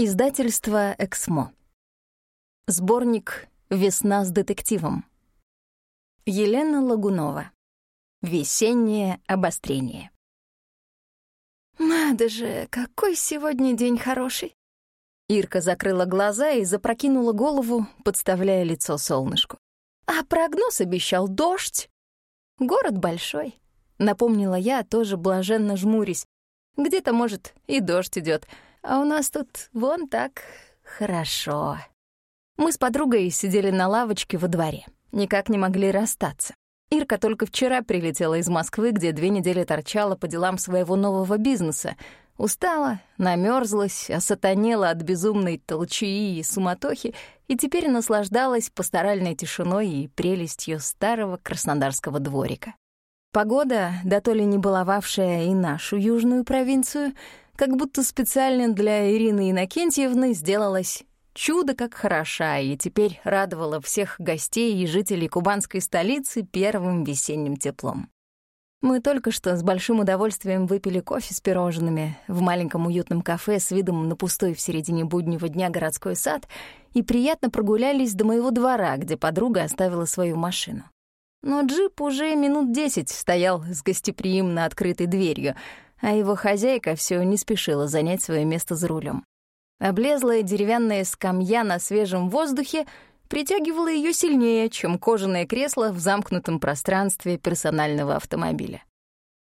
Издательство «Эксмо». Сборник «Весна с детективом». Елена Лагунова. Весеннее обострение. «Надо же, какой сегодня день хороший!» Ирка закрыла глаза и запрокинула голову, подставляя лицо солнышку. «А прогноз обещал дождь!» «Город большой», — напомнила я, тоже блаженно жмурясь. «Где-то, может, и дождь идет, а у нас тут вон так хорошо. Мы с подругой сидели на лавочке во дворе. Никак не могли расстаться. Ирка только вчера прилетела из Москвы, где две недели торчала по делам своего нового бизнеса. Устала, намерзлась, осатанела от безумной толчии и суматохи и теперь наслаждалась пасторальной тишиной и прелестью старого краснодарского дворика. Погода, да то ли не баловавшая и нашу южную провинцию — как будто специально для Ирины Иннокентьевны сделалась чудо как хороша и теперь радовала всех гостей и жителей кубанской столицы первым весенним теплом. Мы только что с большим удовольствием выпили кофе с пирожными в маленьком уютном кафе с видом на пустой в середине буднего дня городской сад и приятно прогулялись до моего двора, где подруга оставила свою машину. Но джип уже минут десять стоял с гостеприимно открытой дверью — а его хозяйка все не спешила занять свое место за рулем. Облезлая деревянная скамья на свежем воздухе притягивала ее сильнее, чем кожаное кресло в замкнутом пространстве персонального автомобиля.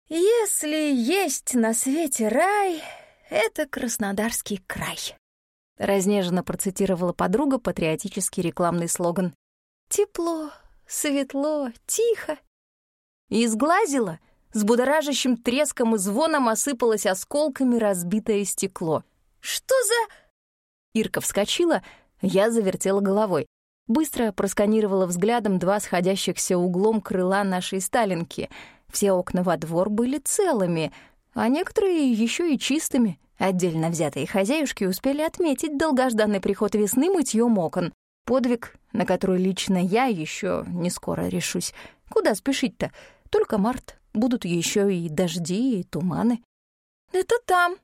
«Если есть на свете рай, это Краснодарский край», — разнеженно процитировала подруга патриотический рекламный слоган. «Тепло, светло, тихо». И сглазила — с будоражащим треском и звоном осыпалось осколками разбитое стекло. «Что за...» Ирка вскочила, я завертела головой. Быстро просканировала взглядом два сходящихся углом крыла нашей Сталинки. Все окна во двор были целыми, а некоторые еще и чистыми. Отдельно взятые хозяюшки успели отметить долгожданный приход весны мытьём окон. Подвиг, на который лично я еще не скоро решусь. Куда спешить-то? Только март будут еще и дожди, и туманы. «Это там!»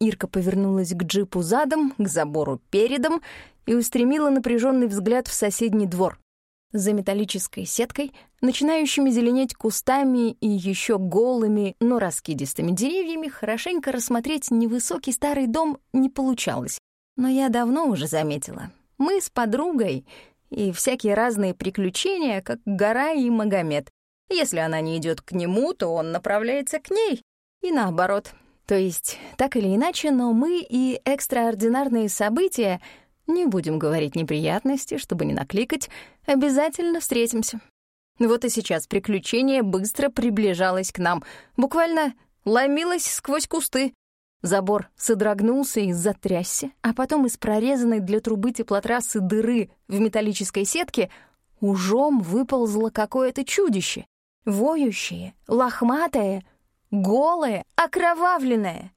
Ирка повернулась к джипу задом, к забору передом и устремила напряженный взгляд в соседний двор. За металлической сеткой, начинающими зеленеть кустами и еще голыми, но раскидистыми деревьями, хорошенько рассмотреть невысокий старый дом не получалось. Но я давно уже заметила. Мы с подругой и всякие разные приключения, как гора и Магомед. Если она не идет к нему, то он направляется к ней. И наоборот. То есть, так или иначе, но мы и экстраординарные события, не будем говорить неприятности, чтобы не накликать, обязательно встретимся. Вот и сейчас приключение быстро приближалось к нам, буквально ломилось сквозь кусты. Забор содрогнулся и затрясся, а потом из прорезанной для трубы теплотрассы дыры в металлической сетке ужом выползло какое-то чудище. Воющее, лохматое, голое, окровавленное.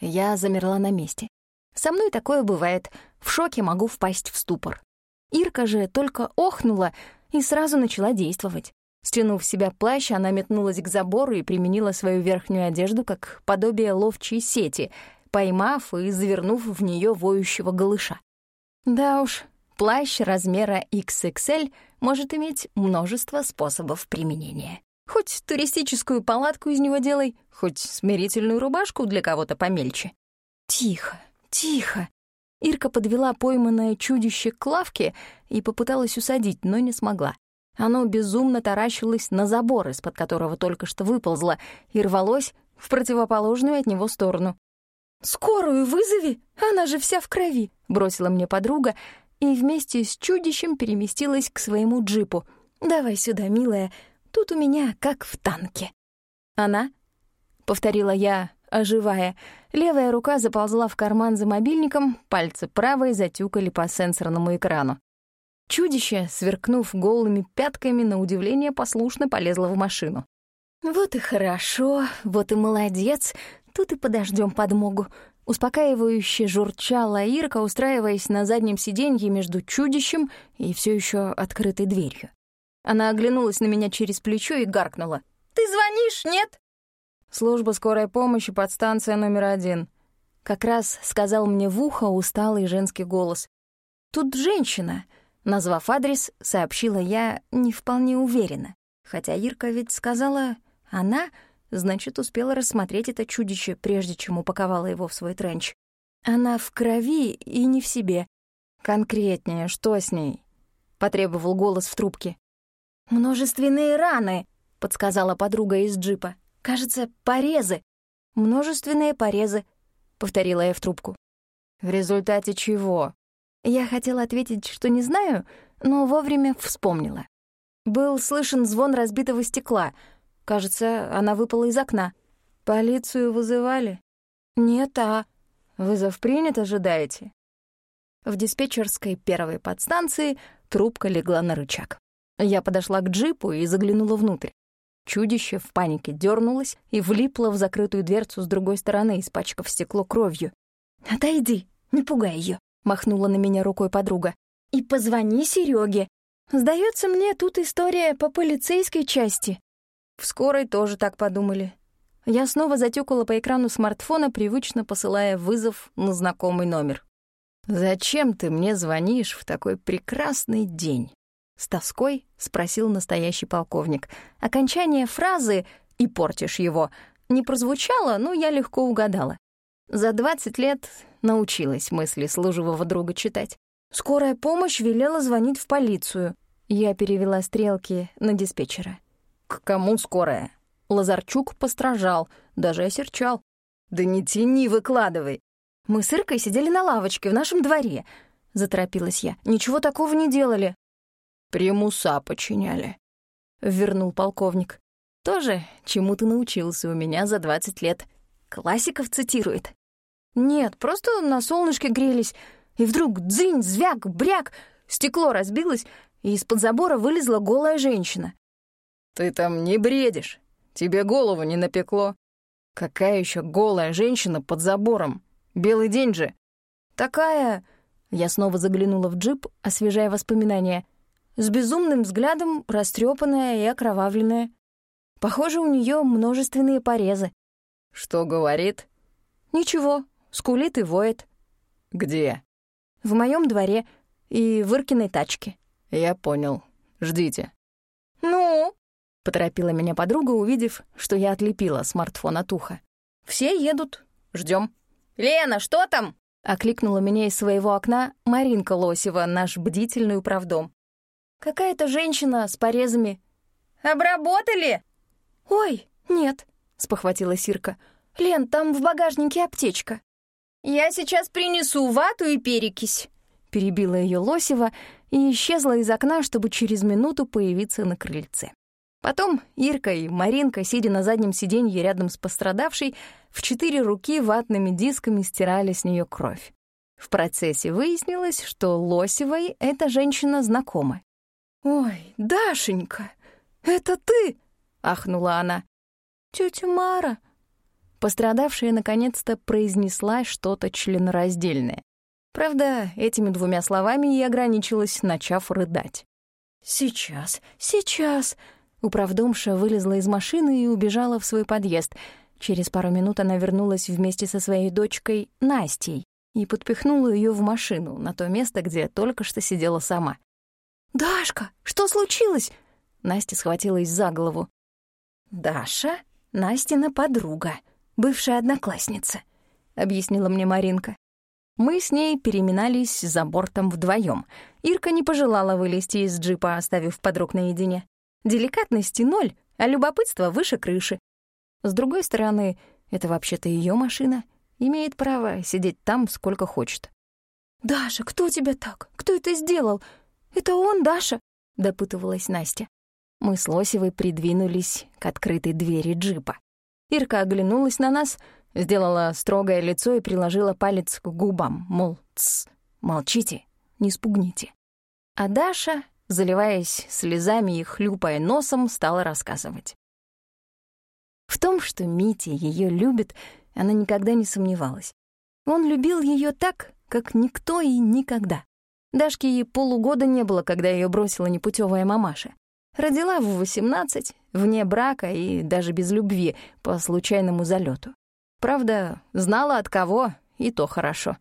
Я замерла на месте. Со мной такое бывает. В шоке могу впасть в ступор. Ирка же только охнула и сразу начала действовать. Стянув в себя плащ, она метнулась к забору и применила свою верхнюю одежду как подобие ловчей сети, поймав и завернув в нее воющего голыша. Да уж, плащ размера XXL может иметь множество способов применения. Хоть туристическую палатку из него делай, хоть смирительную рубашку для кого-то помельче. Тихо, тихо. Ирка подвела пойманное чудище к лавке и попыталась усадить, но не смогла. Оно безумно таращилось на забор, из-под которого только что выползло, и рвалось в противоположную от него сторону. «Скорую вызови, она же вся в крови», — бросила мне подруга и вместе с чудищем переместилась к своему джипу. «Давай сюда, милая, Тут у меня как в танке. «Она?» — повторила я, оживая. Левая рука заползла в карман за мобильником, пальцы правой затюкали по сенсорному экрану. Чудище, сверкнув голыми пятками, на удивление послушно полезло в машину. «Вот и хорошо, вот и молодец, тут и подождем подмогу», — успокаивающе журчала Ирка, устраиваясь на заднем сиденье между чудищем и все еще открытой дверью. Она оглянулась на меня через плечо и гаркнула. «Ты звонишь, нет?» «Служба скорой помощи, подстанция номер один». Как раз сказал мне в ухо усталый женский голос. «Тут женщина», — назвав адрес, сообщила я не вполне уверенно. Хотя Ирка ведь сказала «она», значит, успела рассмотреть это чудище, прежде чем упаковала его в свой тренч. Она в крови и не в себе. Конкретнее, что с ней? Потребовал голос в трубке. «Множественные раны», — подсказала подруга из джипа. «Кажется, порезы». «Множественные порезы», — повторила я в трубку. «В результате чего?» Я хотела ответить, что не знаю, но вовремя вспомнила. Был слышен звон разбитого стекла. Кажется, она выпала из окна. «Полицию вызывали?» «Нет, а...» «Вызов принят, ожидаете?» В диспетчерской первой подстанции трубка легла на рычаг. Я подошла к джипу и заглянула внутрь. Чудище в панике дернулось и влипло в закрытую дверцу с другой стороны, испачкав стекло кровью. «Отойди, не пугай ее, махнула на меня рукой подруга. «И позвони Сереге. Сдается мне, тут история по полицейской части». В скорой тоже так подумали. Я снова затюкала по экрану смартфона, привычно посылая вызов на знакомый номер. «Зачем ты мне звонишь в такой прекрасный день?» С тоской спросил настоящий полковник. Окончание фразы «и портишь его» не прозвучало, но я легко угадала. За двадцать лет научилась мысли служивого друга читать. Скорая помощь велела звонить в полицию. Я перевела стрелки на диспетчера. «К кому скорая?» Лазарчук постражал, даже осерчал. «Да не тяни, выкладывай!» «Мы с Иркой сидели на лавочке в нашем дворе», — заторопилась я. «Ничего такого не делали». «Примуса починяли», — вернул полковник. «Тоже чему ты научился у меня за двадцать лет. Классиков цитирует». «Нет, просто на солнышке грелись, и вдруг дзынь, звяк, бряк, стекло разбилось, и из-под забора вылезла голая женщина». «Ты там не бредишь, тебе голову не напекло. Какая еще голая женщина под забором? Белый день же». «Такая...» Я снова заглянула в джип, освежая воспоминания. С безумным взглядом, растрепанная и окровавленная. Похоже, у нее множественные порезы. «Что говорит?» «Ничего, скулит и воет». «Где?» «В моем дворе и в Иркиной тачке». «Я понял. Ждите». «Ну?» — поторопила меня подруга, увидев, что я отлепила смартфон от уха. «Все едут. Ждем. «Лена, что там?» — окликнула меня из своего окна Маринка Лосева, наш бдительный управдом. «Какая-то женщина с порезами». «Обработали?» «Ой, нет», — спохватила Сирка. «Лен, там в багажнике аптечка». «Я сейчас принесу вату и перекись», — перебила ее Лосева и исчезла из окна, чтобы через минуту появиться на крыльце. Потом Ирка и Маринка, сидя на заднем сиденье рядом с пострадавшей, в четыре руки ватными дисками стирали с нее кровь. В процессе выяснилось, что Лосевой эта женщина знакома. «Ой, Дашенька, это ты!» — ахнула она. «Тётя Мара!» Пострадавшая наконец-то произнесла что-то членораздельное. Правда, этими двумя словами и ограничилась, начав рыдать. «Сейчас, сейчас!» Управдомша вылезла из машины и убежала в свой подъезд. Через пару минут она вернулась вместе со своей дочкой Настей и подпихнула ее в машину, на то место, где только что сидела сама. «Дашка, что случилось?» Настя схватилась за голову. «Даша — Настина подруга, бывшая одноклассница», — объяснила мне Маринка. Мы с ней переминались за бортом вдвоем. Ирка не пожелала вылезти из джипа, оставив подруг наедине. Деликатности ноль, а любопытство выше крыши. С другой стороны, это вообще-то ее машина, имеет право сидеть там сколько хочет. «Даша, кто тебя так? Кто это сделал? Это он, Даша?» — допытывалась Настя. Мы с Лосевой придвинулись к открытой двери джипа. Ирка оглянулась на нас, сделала строгое лицо и приложила палец к губам, мол, «Тсс, молчите, не спугните». А Даша заливаясь слезами и хлюпая носом, стала рассказывать. В том, что Митя ее любит, она никогда не сомневалась. Он любил ее так, как никто и никогда. Дашке ей полугода не было, когда ее бросила непутевая мамаша. Родила в 18, вне брака и даже без любви, по случайному залету. Правда, знала от кого и то хорошо.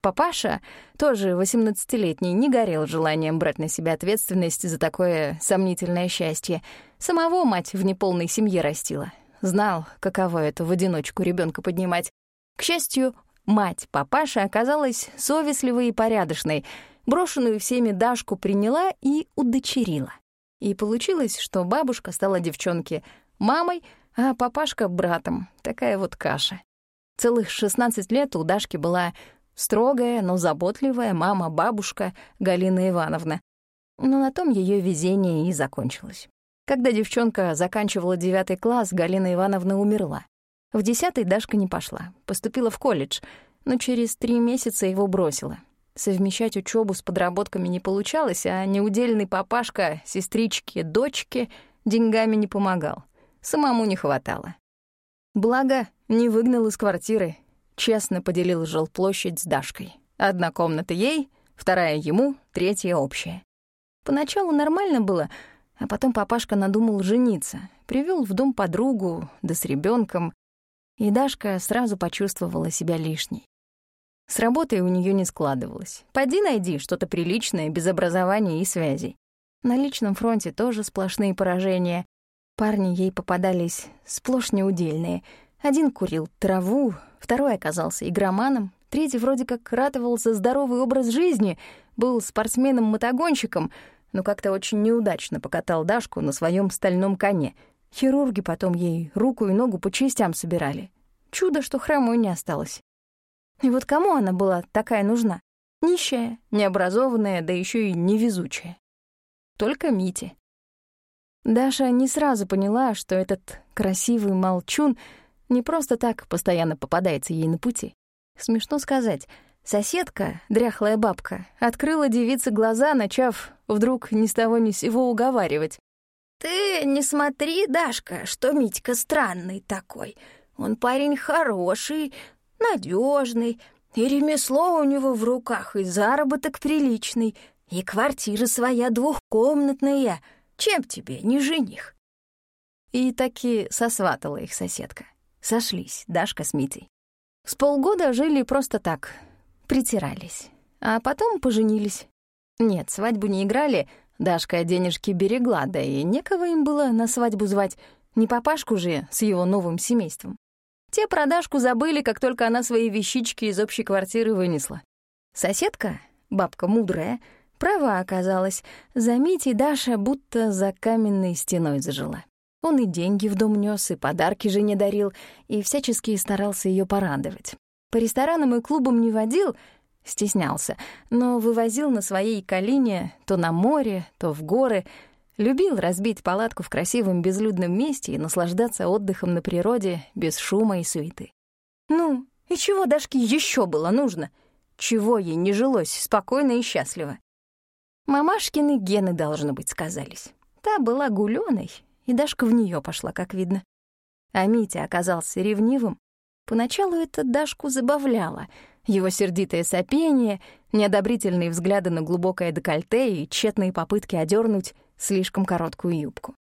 Папаша, тоже 18-летний, не горел желанием брать на себя ответственность за такое сомнительное счастье. Самого мать в неполной семье растила. Знал, каково это в одиночку ребенка поднимать. К счастью, мать папаши оказалась совестливой и порядочной, брошенную всеми Дашку приняла и удочерила. И получилось, что бабушка стала девчонке мамой, а папашка — братом. Такая вот каша. Целых 16 лет у Дашки была Строгая, но заботливая мама-бабушка Галина Ивановна. Но на том ее везение и закончилось. Когда девчонка заканчивала девятый класс, Галина Ивановна умерла. В десятый Дашка не пошла, поступила в колледж, но через три месяца его бросила. Совмещать учебу с подработками не получалось, а неудельный папашка, сестрички, дочки деньгами не помогал. Самому не хватало. Благо, не выгнал из квартиры, честно поделил жилплощадь с Дашкой. Одна комната ей, вторая ему, третья общая. Поначалу нормально было, а потом папашка надумал жениться, привел в дом подругу, да с ребенком, и Дашка сразу почувствовала себя лишней. С работой у нее не складывалось. Пойди найди что-то приличное, без образования и связей. На личном фронте тоже сплошные поражения. Парни ей попадались сплошь неудельные. Один курил траву, Второй оказался игроманом, третий вроде как ратовал за здоровый образ жизни, был спортсменом-мотогонщиком, но как-то очень неудачно покатал Дашку на своем стальном коне. Хирурги потом ей руку и ногу по частям собирали. Чудо, что хромой не осталось. И вот кому она была такая нужна? Нищая, необразованная, да еще и невезучая. Только Мите. Даша не сразу поняла, что этот красивый молчун — не просто так постоянно попадается ей на пути. Смешно сказать, соседка, дряхлая бабка, открыла девице глаза, начав вдруг ни с того ни с сего уговаривать. «Ты не смотри, Дашка, что Митька странный такой. Он парень хороший, надежный, и ремесло у него в руках, и заработок приличный, и квартира своя двухкомнатная. Чем тебе не жених?» И таки сосватала их соседка. Сошлись Дашка с Митей. С полгода жили просто так, притирались. А потом поженились. Нет, свадьбу не играли, Дашка денежки берегла, да и некого им было на свадьбу звать, не папашку же с его новым семейством. Те про Дашку забыли, как только она свои вещички из общей квартиры вынесла. Соседка, бабка мудрая, права оказалась, за Митей Даша будто за каменной стеной зажила. Он и деньги в дом нес, и подарки жене дарил, и всячески старался ее порадовать. По ресторанам и клубам не водил, стеснялся, но вывозил на своей калине то на море, то в горы, любил разбить палатку в красивом безлюдном месте и наслаждаться отдыхом на природе без шума и суеты. Ну, и чего Дашке еще было нужно? Чего ей не жилось спокойно и счастливо? Мамашкины гены, должно быть, сказались. Та была гулёной и Дашка в нее пошла, как видно. А Митя оказался ревнивым. Поначалу это Дашку забавляло. Его сердитое сопение, неодобрительные взгляды на глубокое декольте и тщетные попытки одернуть слишком короткую юбку.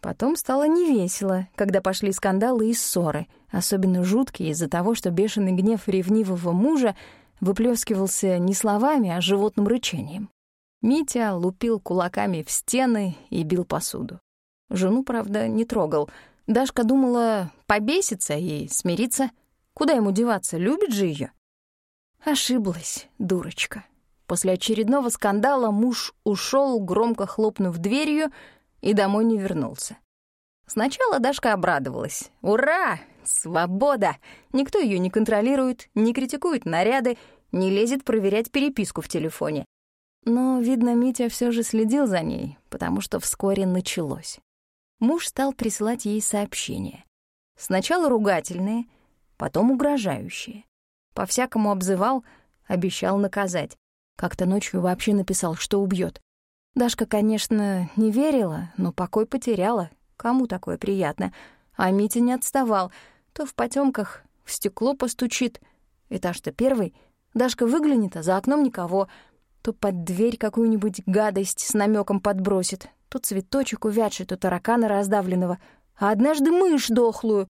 Потом стало невесело, когда пошли скандалы и ссоры, особенно жуткие из-за того, что бешеный гнев ревнивого мужа выплескивался не словами, а животным рычанием. Митя лупил кулаками в стены и бил посуду. Жену, правда, не трогал. Дашка думала побеситься и смириться. Куда ему деваться, любит же ее. Ошиблась, дурочка. После очередного скандала муж ушел, громко хлопнув дверью, и домой не вернулся. Сначала Дашка обрадовалась. «Ура! Свобода! Никто ее не контролирует, не критикует наряды, не лезет проверять переписку в телефоне». Но, видно, Митя все же следил за ней, потому что вскоре началось муж стал присылать ей сообщения. Сначала ругательные, потом угрожающие. По-всякому обзывал, обещал наказать. Как-то ночью вообще написал, что убьет. Дашка, конечно, не верила, но покой потеряла. Кому такое приятно? А Митя не отставал. То в потемках в стекло постучит. Этаж-то первый. Дашка выглянет, а за окном никого. То под дверь какую-нибудь гадость с намеком подбросит, то цветочек увядший, то таракана раздавленного, а однажды мышь дохлую.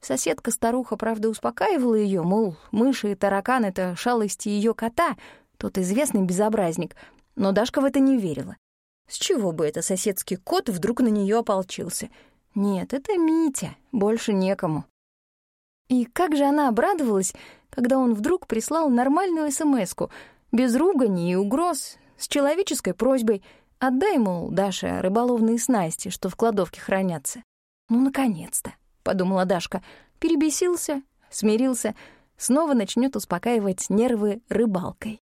Соседка-старуха, правда, успокаивала ее, мол, мыши и таракан — это шалости ее кота, тот известный безобразник, но Дашка в это не верила. С чего бы это соседский кот вдруг на нее ополчился? Нет, это Митя, больше некому. И как же она обрадовалась, когда он вдруг прислал нормальную смс без ругани и угроз, с человеческой просьбой «Отдай, мол, Даша, рыболовные снасти, что в кладовке хранятся». «Ну, наконец-то», — подумала Дашка, перебесился, смирился, снова начнет успокаивать нервы рыбалкой.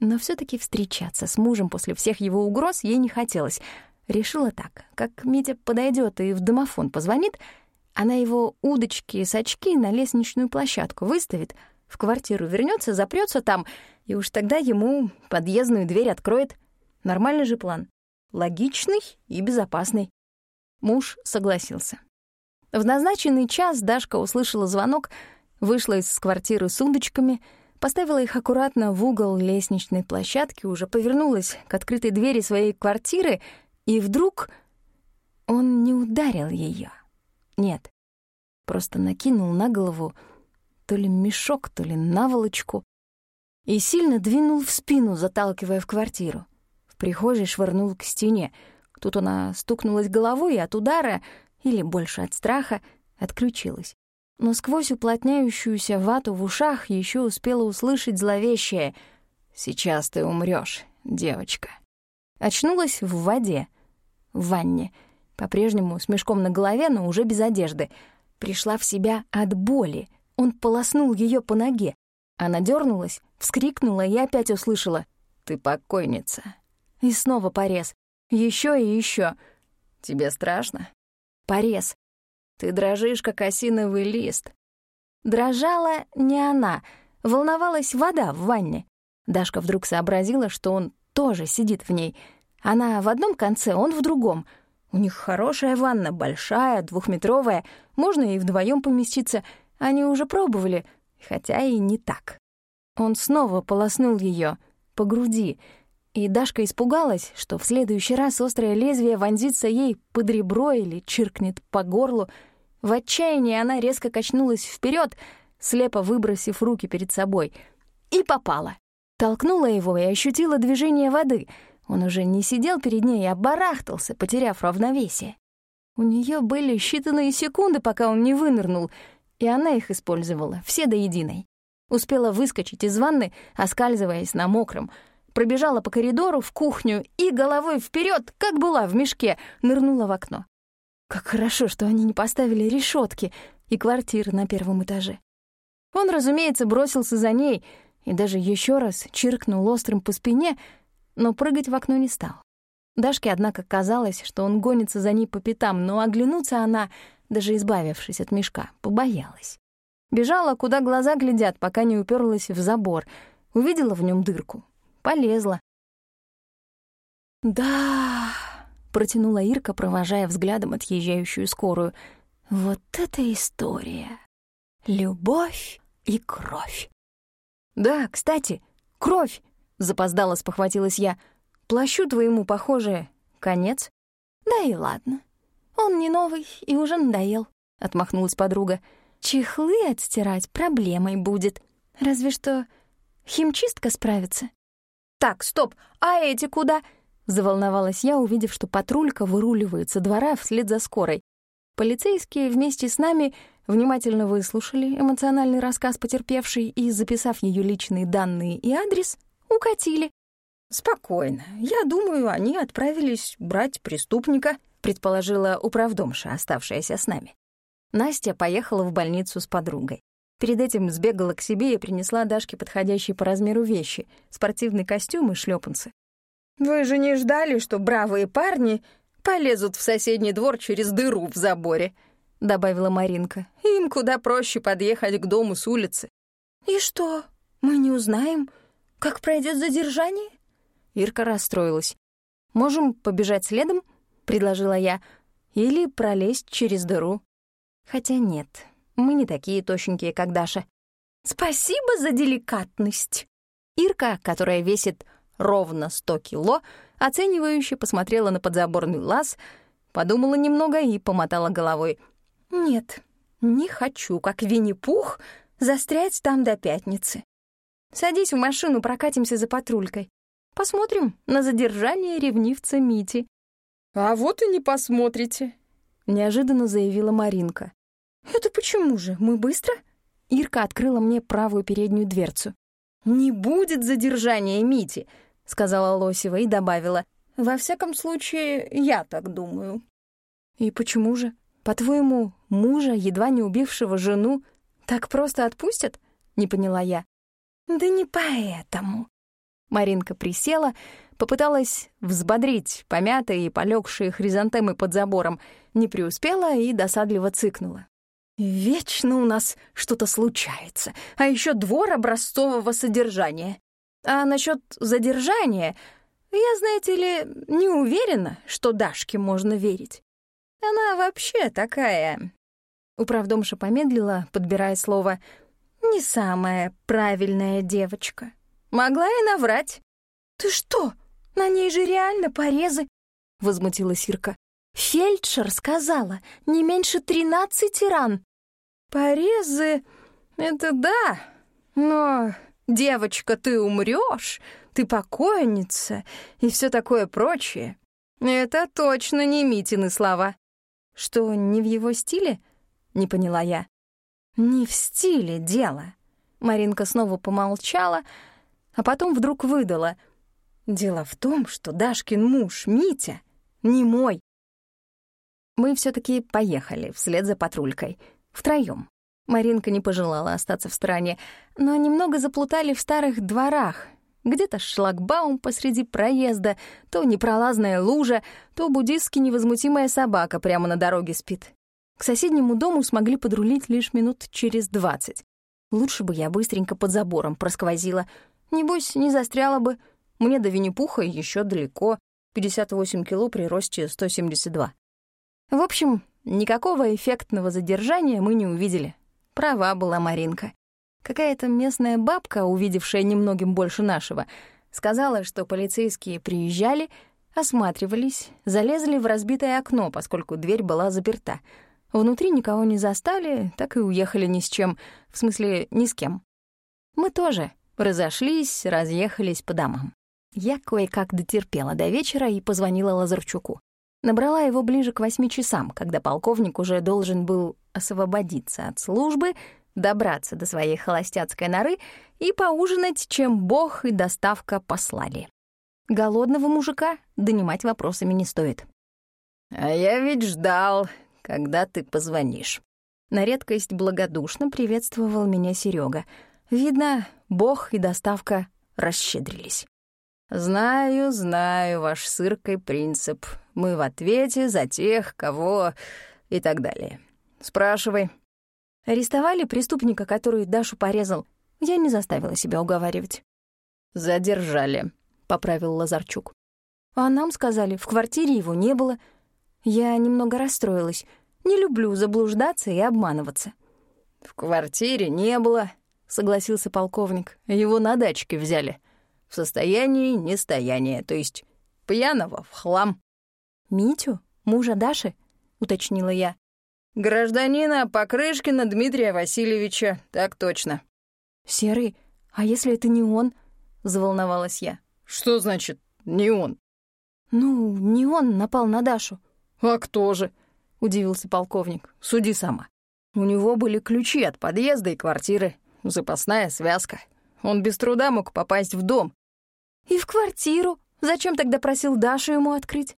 Но все таки встречаться с мужем после всех его угроз ей не хотелось. Решила так, как Митя подойдет и в домофон позвонит, она его удочки с очки на лестничную площадку выставит, в квартиру вернется, запрется там, и уж тогда ему подъездную дверь откроет. Нормальный же план. Логичный и безопасный. Муж согласился. В назначенный час Дашка услышала звонок, вышла из квартиры с удочками, поставила их аккуратно в угол лестничной площадки, уже повернулась к открытой двери своей квартиры, и вдруг он не ударил ее. Нет, просто накинул на голову то ли мешок, то ли наволочку и сильно двинул в спину, заталкивая в квартиру. Прихожей швырнул к стене. Тут она стукнулась головой от удара, или больше от страха, отключилась. Но сквозь уплотняющуюся вату в ушах еще успела услышать зловещее «Сейчас ты умрёшь, девочка». Очнулась в воде, в ванне — по-прежнему с мешком на голове, но уже без одежды. Пришла в себя от боли. Он полоснул ее по ноге. Она дернулась, вскрикнула и опять услышала «Ты покойница». И снова порез. Еще и еще. «Тебе страшно?» Порез. «Ты дрожишь, как осиновый лист». Дрожала не она, волновалась вода в ванне. Дашка вдруг сообразила, что он тоже сидит в ней. Она в одном конце, он в другом — у них хорошая ванна, большая, двухметровая, можно и вдвоем поместиться. Они уже пробовали, хотя и не так. Он снова полоснул ее по груди, и Дашка испугалась, что в следующий раз острое лезвие вонзится ей под ребро или чиркнет по горлу. В отчаянии она резко качнулась вперед, слепо выбросив руки перед собой, и попала. Толкнула его и ощутила движение воды — он уже не сидел перед ней, а барахтался, потеряв равновесие. У нее были считанные секунды, пока он не вынырнул, и она их использовала, все до единой. Успела выскочить из ванны, оскальзываясь на мокром, пробежала по коридору в кухню и головой вперед, как была в мешке, нырнула в окно. Как хорошо, что они не поставили решетки и квартиры на первом этаже. Он, разумеется, бросился за ней и даже еще раз чиркнул острым по спине — но прыгать в окно не стал. Дашке, однако, казалось, что он гонится за ней по пятам, но оглянуться она, даже избавившись от мешка, побоялась. Бежала, куда глаза глядят, пока не уперлась в забор. Увидела в нем дырку. Полезла. «Да...» — протянула Ирка, провожая взглядом отъезжающую скорую. «Вот это история! Любовь и кровь!» «Да, кстати, кровь!» Запоздала спохватилась я. Плащу твоему, похоже, конец. Да и ладно. Он не новый и уже надоел, отмахнулась подруга. Чехлы отстирать проблемой будет. Разве что химчистка справится. Так, стоп, а эти куда? Заволновалась я, увидев, что патрулька выруливает со двора вслед за скорой. Полицейские вместе с нами внимательно выслушали эмоциональный рассказ потерпевшей и, записав ее личные данные и адрес, Укатили. Спокойно. Я думаю, они отправились брать преступника, предположила управдомша, оставшаяся с нами. Настя поехала в больницу с подругой. Перед этим сбегала к себе и принесла Дашке подходящие по размеру вещи — спортивный костюм и шлепанцы. «Вы же не ждали, что бравые парни полезут в соседний двор через дыру в заборе», — добавила Маринка. «Им куда проще подъехать к дому с улицы». «И что, мы не узнаем, «Как пройдет задержание?» Ирка расстроилась. «Можем побежать следом?» — предложила я. «Или пролезть через дыру». Хотя нет, мы не такие тощенькие, как Даша. «Спасибо за деликатность!» Ирка, которая весит ровно сто кило, оценивающе посмотрела на подзаборный лаз, подумала немного и помотала головой. «Нет, Не хочу, как Винни-Пух, застрять там до пятницы. Садись в машину, прокатимся за патрулькой. Посмотрим на задержание ревнивца Мити». «А вот и не посмотрите», — неожиданно заявила Маринка. «Это почему же? Мы быстро?» Ирка открыла мне правую переднюю дверцу. «Не будет задержания Мити», — сказала Лосева и добавила. «Во всяком случае, я так думаю». «И почему же? По-твоему, мужа, едва не убившего жену, так просто отпустят?» — не поняла я. «Да не поэтому». Маринка присела, попыталась взбодрить помятые и полегшие хризантемы под забором, не преуспела и досадливо цыкнула. «Вечно у нас что-то случается, а еще двор образцового содержания. А насчет задержания, я, знаете ли, не уверена, что Дашке можно верить. Она вообще такая...» Управдомша помедлила, подбирая слово «не самая правильная девочка». Могла и наврать. «Ты что? На ней же реально порезы!» — возмутилась Ирка. «Фельдшер сказала, не меньше тринадцати ран». «Порезы — это да, но, девочка, ты умрёшь, ты покойница и всё такое прочее. Это точно не Митины слова». «Что, не в его стиле?» — не поняла я. «Не в стиле дело». Маринка снова помолчала, а потом вдруг выдала. «Дело в том, что Дашкин муж, Митя, не мой». Мы всё таки поехали вслед за патрулькой — Втроём. Маринка не пожелала остаться в стороне, но немного заплутали в старых дворах. Где-то шлагбаум посреди проезда, то непролазная лужа, то буддистски невозмутимая собака прямо на дороге спит. К соседнему дому смогли подрулить лишь минут через двадцать. Лучше бы я быстренько под забором просквозила. Небось, не застряла бы. Мне до Винни-Пуха ещё далеко. 58 кило при росте 172. В общем, Никакого эффектного задержания мы не увидели. Права была Маринка. Какая-то местная бабка, увидевшая немногим больше нашего, сказала, что полицейские приезжали, осматривались, залезли в разбитое окно, поскольку дверь была заперта. Внутри никого не застали, так и уехали ни с чем, в смысле, ни с кем. Мы тоже разошлись, разъехались по домам. Я кое-как дотерпела до вечера и позвонила Лазарчуку. Набрала его ближе к восьми часам, когда полковник уже должен был освободиться от службы, добраться до своей холостяцкой норы и поужинать, чем бог и доставка послали. Голодного мужика донимать вопросами не стоит. «А я ведь ждал, когда ты позвонишь». На редкость благодушно приветствовал меня Серега. Видно, бог и доставка расщедрились. «Знаю, знаю ваш сыркой принцип. Мы в ответе за тех, кого...» и так далее. Спрашивай. Арестовали преступника, который Дашу порезал. Я не заставила себя уговаривать. «Задержали», — поправил Лазарчук. «А нам сказали, в квартире его не было. Я немного расстроилась. Не люблю заблуждаться и обманываться». «В квартире не было», — согласился полковник. «Его на дачке взяли» в состоянии нестояния, то есть пьяного в хлам. «Митю? Мужа Даши?» — уточнила я. «Гражданина Покрышкина Дмитрия Васильевича, так точно». «Серый, а если это не он?» — заволновалась я. «Что значит «не он»?» «Ну, не он напал на Дашу». «А кто же?» — удивился полковник. «Суди сама. У него были ключи от подъезда и квартиры, запасная связка. Он без труда мог попасть в дом, «И в квартиру. Зачем тогда просил Дашу ему открыть?»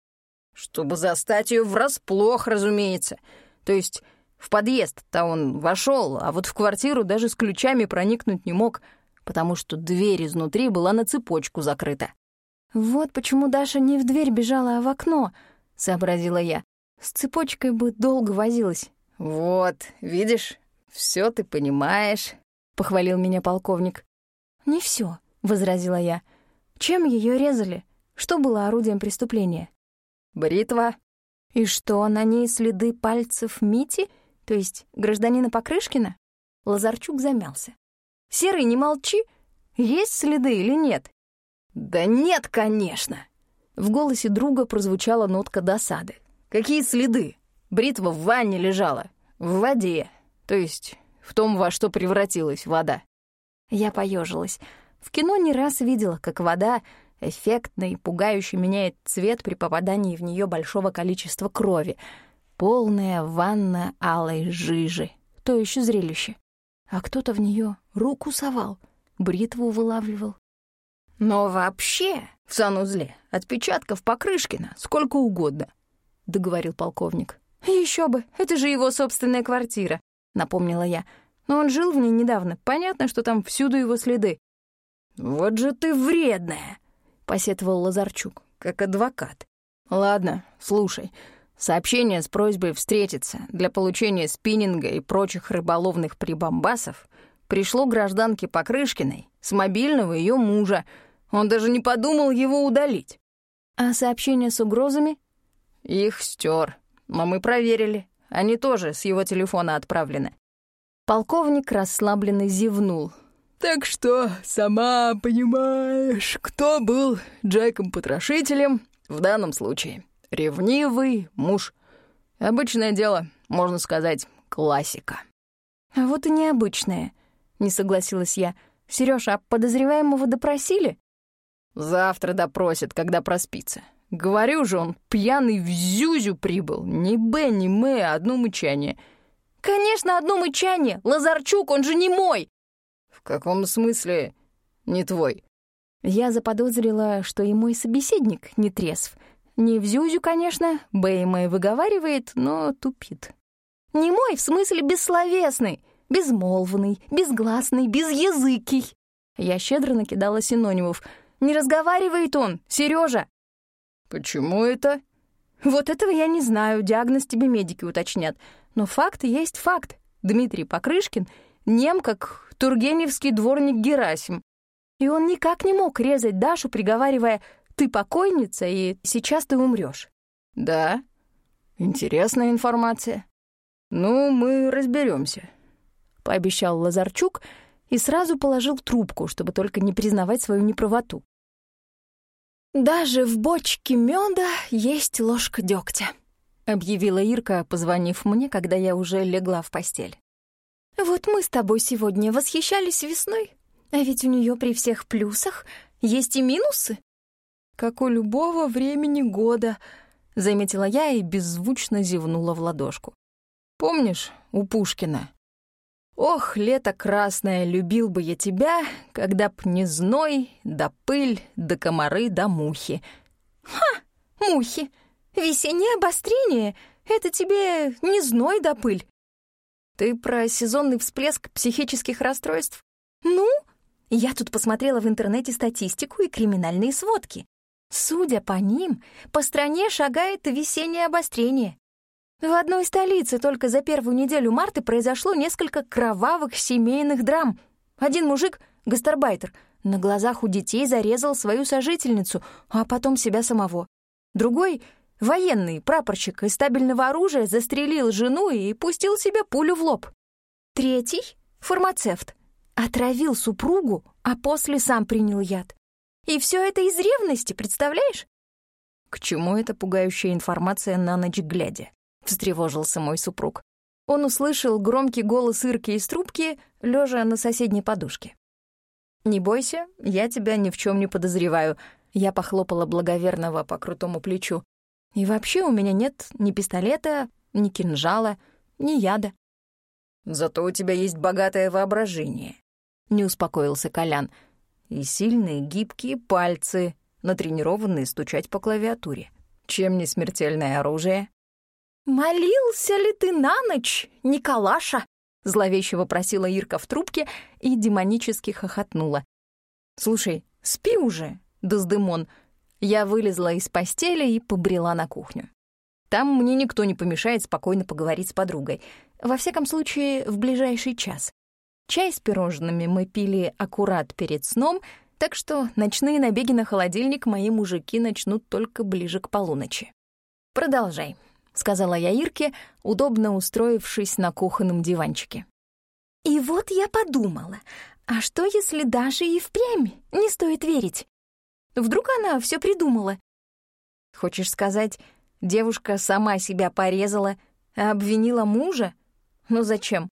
«Чтобы застать ее врасплох, разумеется. То есть в подъезд-то он вошел, а вот в квартиру даже с ключами проникнуть не мог, потому что дверь изнутри была на цепочку закрыта». «Вот почему Даша не в дверь бежала, а в окно», — сообразила я. «С цепочкой бы долго возилась». «Вот, видишь, все ты понимаешь», — похвалил меня полковник. «Не все, возразила я. Чем ее резали? Что было орудием преступления? Бритва. И что, на ней следы пальцев Мити, то есть гражданина Покрышкина? Лазарчук замялся. «Серый, не молчи! Есть следы или нет?» «Да нет, конечно!» В голосе друга прозвучала нотка досады. «Какие следы? Бритва в ванне лежала. В воде. То есть в том, во что превратилась вода. Я поежилась. В кино не раз видела, как вода эффектно и пугающе меняет цвет при попадании в нее большого количества крови. Полная ванна алой жижи. То еще зрелище. А кто-то в нее руку совал, бритву вылавливал. Но вообще в санузле отпечатков Покрышкина сколько угодно, — договорил полковник. Еще бы, это же его собственная квартира, — напомнила я. Но он жил в ней недавно, понятно, что там всюду его следы. «Вот же ты вредная!» — посетовал Лазарчук, как адвокат. «Ладно, слушай. Сообщение с просьбой встретиться для получения спиннинга и прочих рыболовных прибамбасов пришло гражданке Покрышкиной с мобильного ее мужа. Он даже не подумал его удалить. А сообщения с угрозами? Их стер, но мы проверили. Они тоже с его телефона отправлены. Полковник расслабленно зевнул. «Так что, сама понимаешь, кто был Джеком-потрошителем в данном случае? Ревнивый муж. Обычное дело, можно сказать, классика». «А вот и необычное», — не согласилась я. «Серёж, а подозреваемого допросили?» «Завтра допросят, когда проспится. Говорю же, он пьяный в Зюзю прибыл. Ни Б, ни М, одно мычание». «Конечно, одно мычание! Лазарчук, он же не мой!» «В каком смысле не твой?» Я заподозрила, что и мой собеседник не трезв. Не в Зюзю, конечно, Бэймэй выговаривает, но тупит. «Не мой, в смысле бессловесный, безмолвный, безгласный, безязыкий». Я щедро накидала синонимов. «Не разговаривает он, Сережа. «Почему это?» «Вот этого я не знаю, диагноз тебе медики уточнят. Но факт есть факт. Дмитрий Покрышкин нем, как тургеневский дворник Герасим. И он никак не мог резать Дашу, приговаривая «ты покойница, и сейчас ты умрёшь». «Да, интересная информация. Ну, мы разберёмся», — пообещал Лазарчук и сразу положил трубку, чтобы только не признавать свою неправоту. «Даже в бочке мёда есть ложка дёгтя», — объявила Ирка, позвонив мне, когда я уже легла в постель. «Вот мы с тобой сегодня восхищались весной, а ведь у неё при всех плюсах есть и минусы». «Как у любого времени года», — заметила я и беззвучно зевнула в ладошку. «Помнишь у Пушкина? Ох, лето красное, любил бы я тебя, когда б не зной, да пыль, да комары, да мухи». «Ха! Мухи! Весеннее обострение — это тебе не зной да пыль. Ты про сезонный всплеск психических расстройств? Ну, я тут посмотрела в интернете статистику и криминальные сводки. Судя по ним, по стране шагает весеннее обострение. В одной столице только за первую неделю марта произошло несколько кровавых семейных драм. Один мужик, гастарбайтер, на глазах у детей зарезал свою сожительницу, а потом себя самого. Другой Военный прапорщик из стабильного оружия застрелил жену и пустил себе пулю в лоб. Третий — фармацевт. Отравил супругу, а после сам принял яд. И все это из ревности, представляешь? «К чему эта пугающая информация на ночь глядя?» — встревожился мой супруг. Он услышал громкий голос Ирки из трубки, лежа на соседней подушке. «Не бойся, я тебя ни в чем не подозреваю», — я похлопала благоверного по крутому плечу. И вообще у меня нет ни пистолета, ни кинжала, ни яда. Зато у тебя есть богатое воображение, — не успокоился Колян. И сильные гибкие пальцы, натренированные стучать по клавиатуре. Чем не смертельное оружие? «Молился ли ты на ночь, Николаша?» — зловеще вопросила Ирка в трубке и демонически хохотнула. «Слушай, спи уже, Дездемон», я вылезла из постели и побрела на кухню. Там мне никто не помешает спокойно поговорить с подругой. Во всяком случае, в ближайший час. Чай с пирожными мы пили аккурат перед сном, так что ночные набеги на холодильник мои мужики начнут только ближе к полуночи. «Продолжай», — сказала я Ирке, удобно устроившись на кухонном диванчике. «И вот я подумала, а что, если даже и впрямь не стоит верить? Вдруг она все придумала? Хочешь сказать, девушка сама себя порезала, а обвинила мужа? Ну зачем?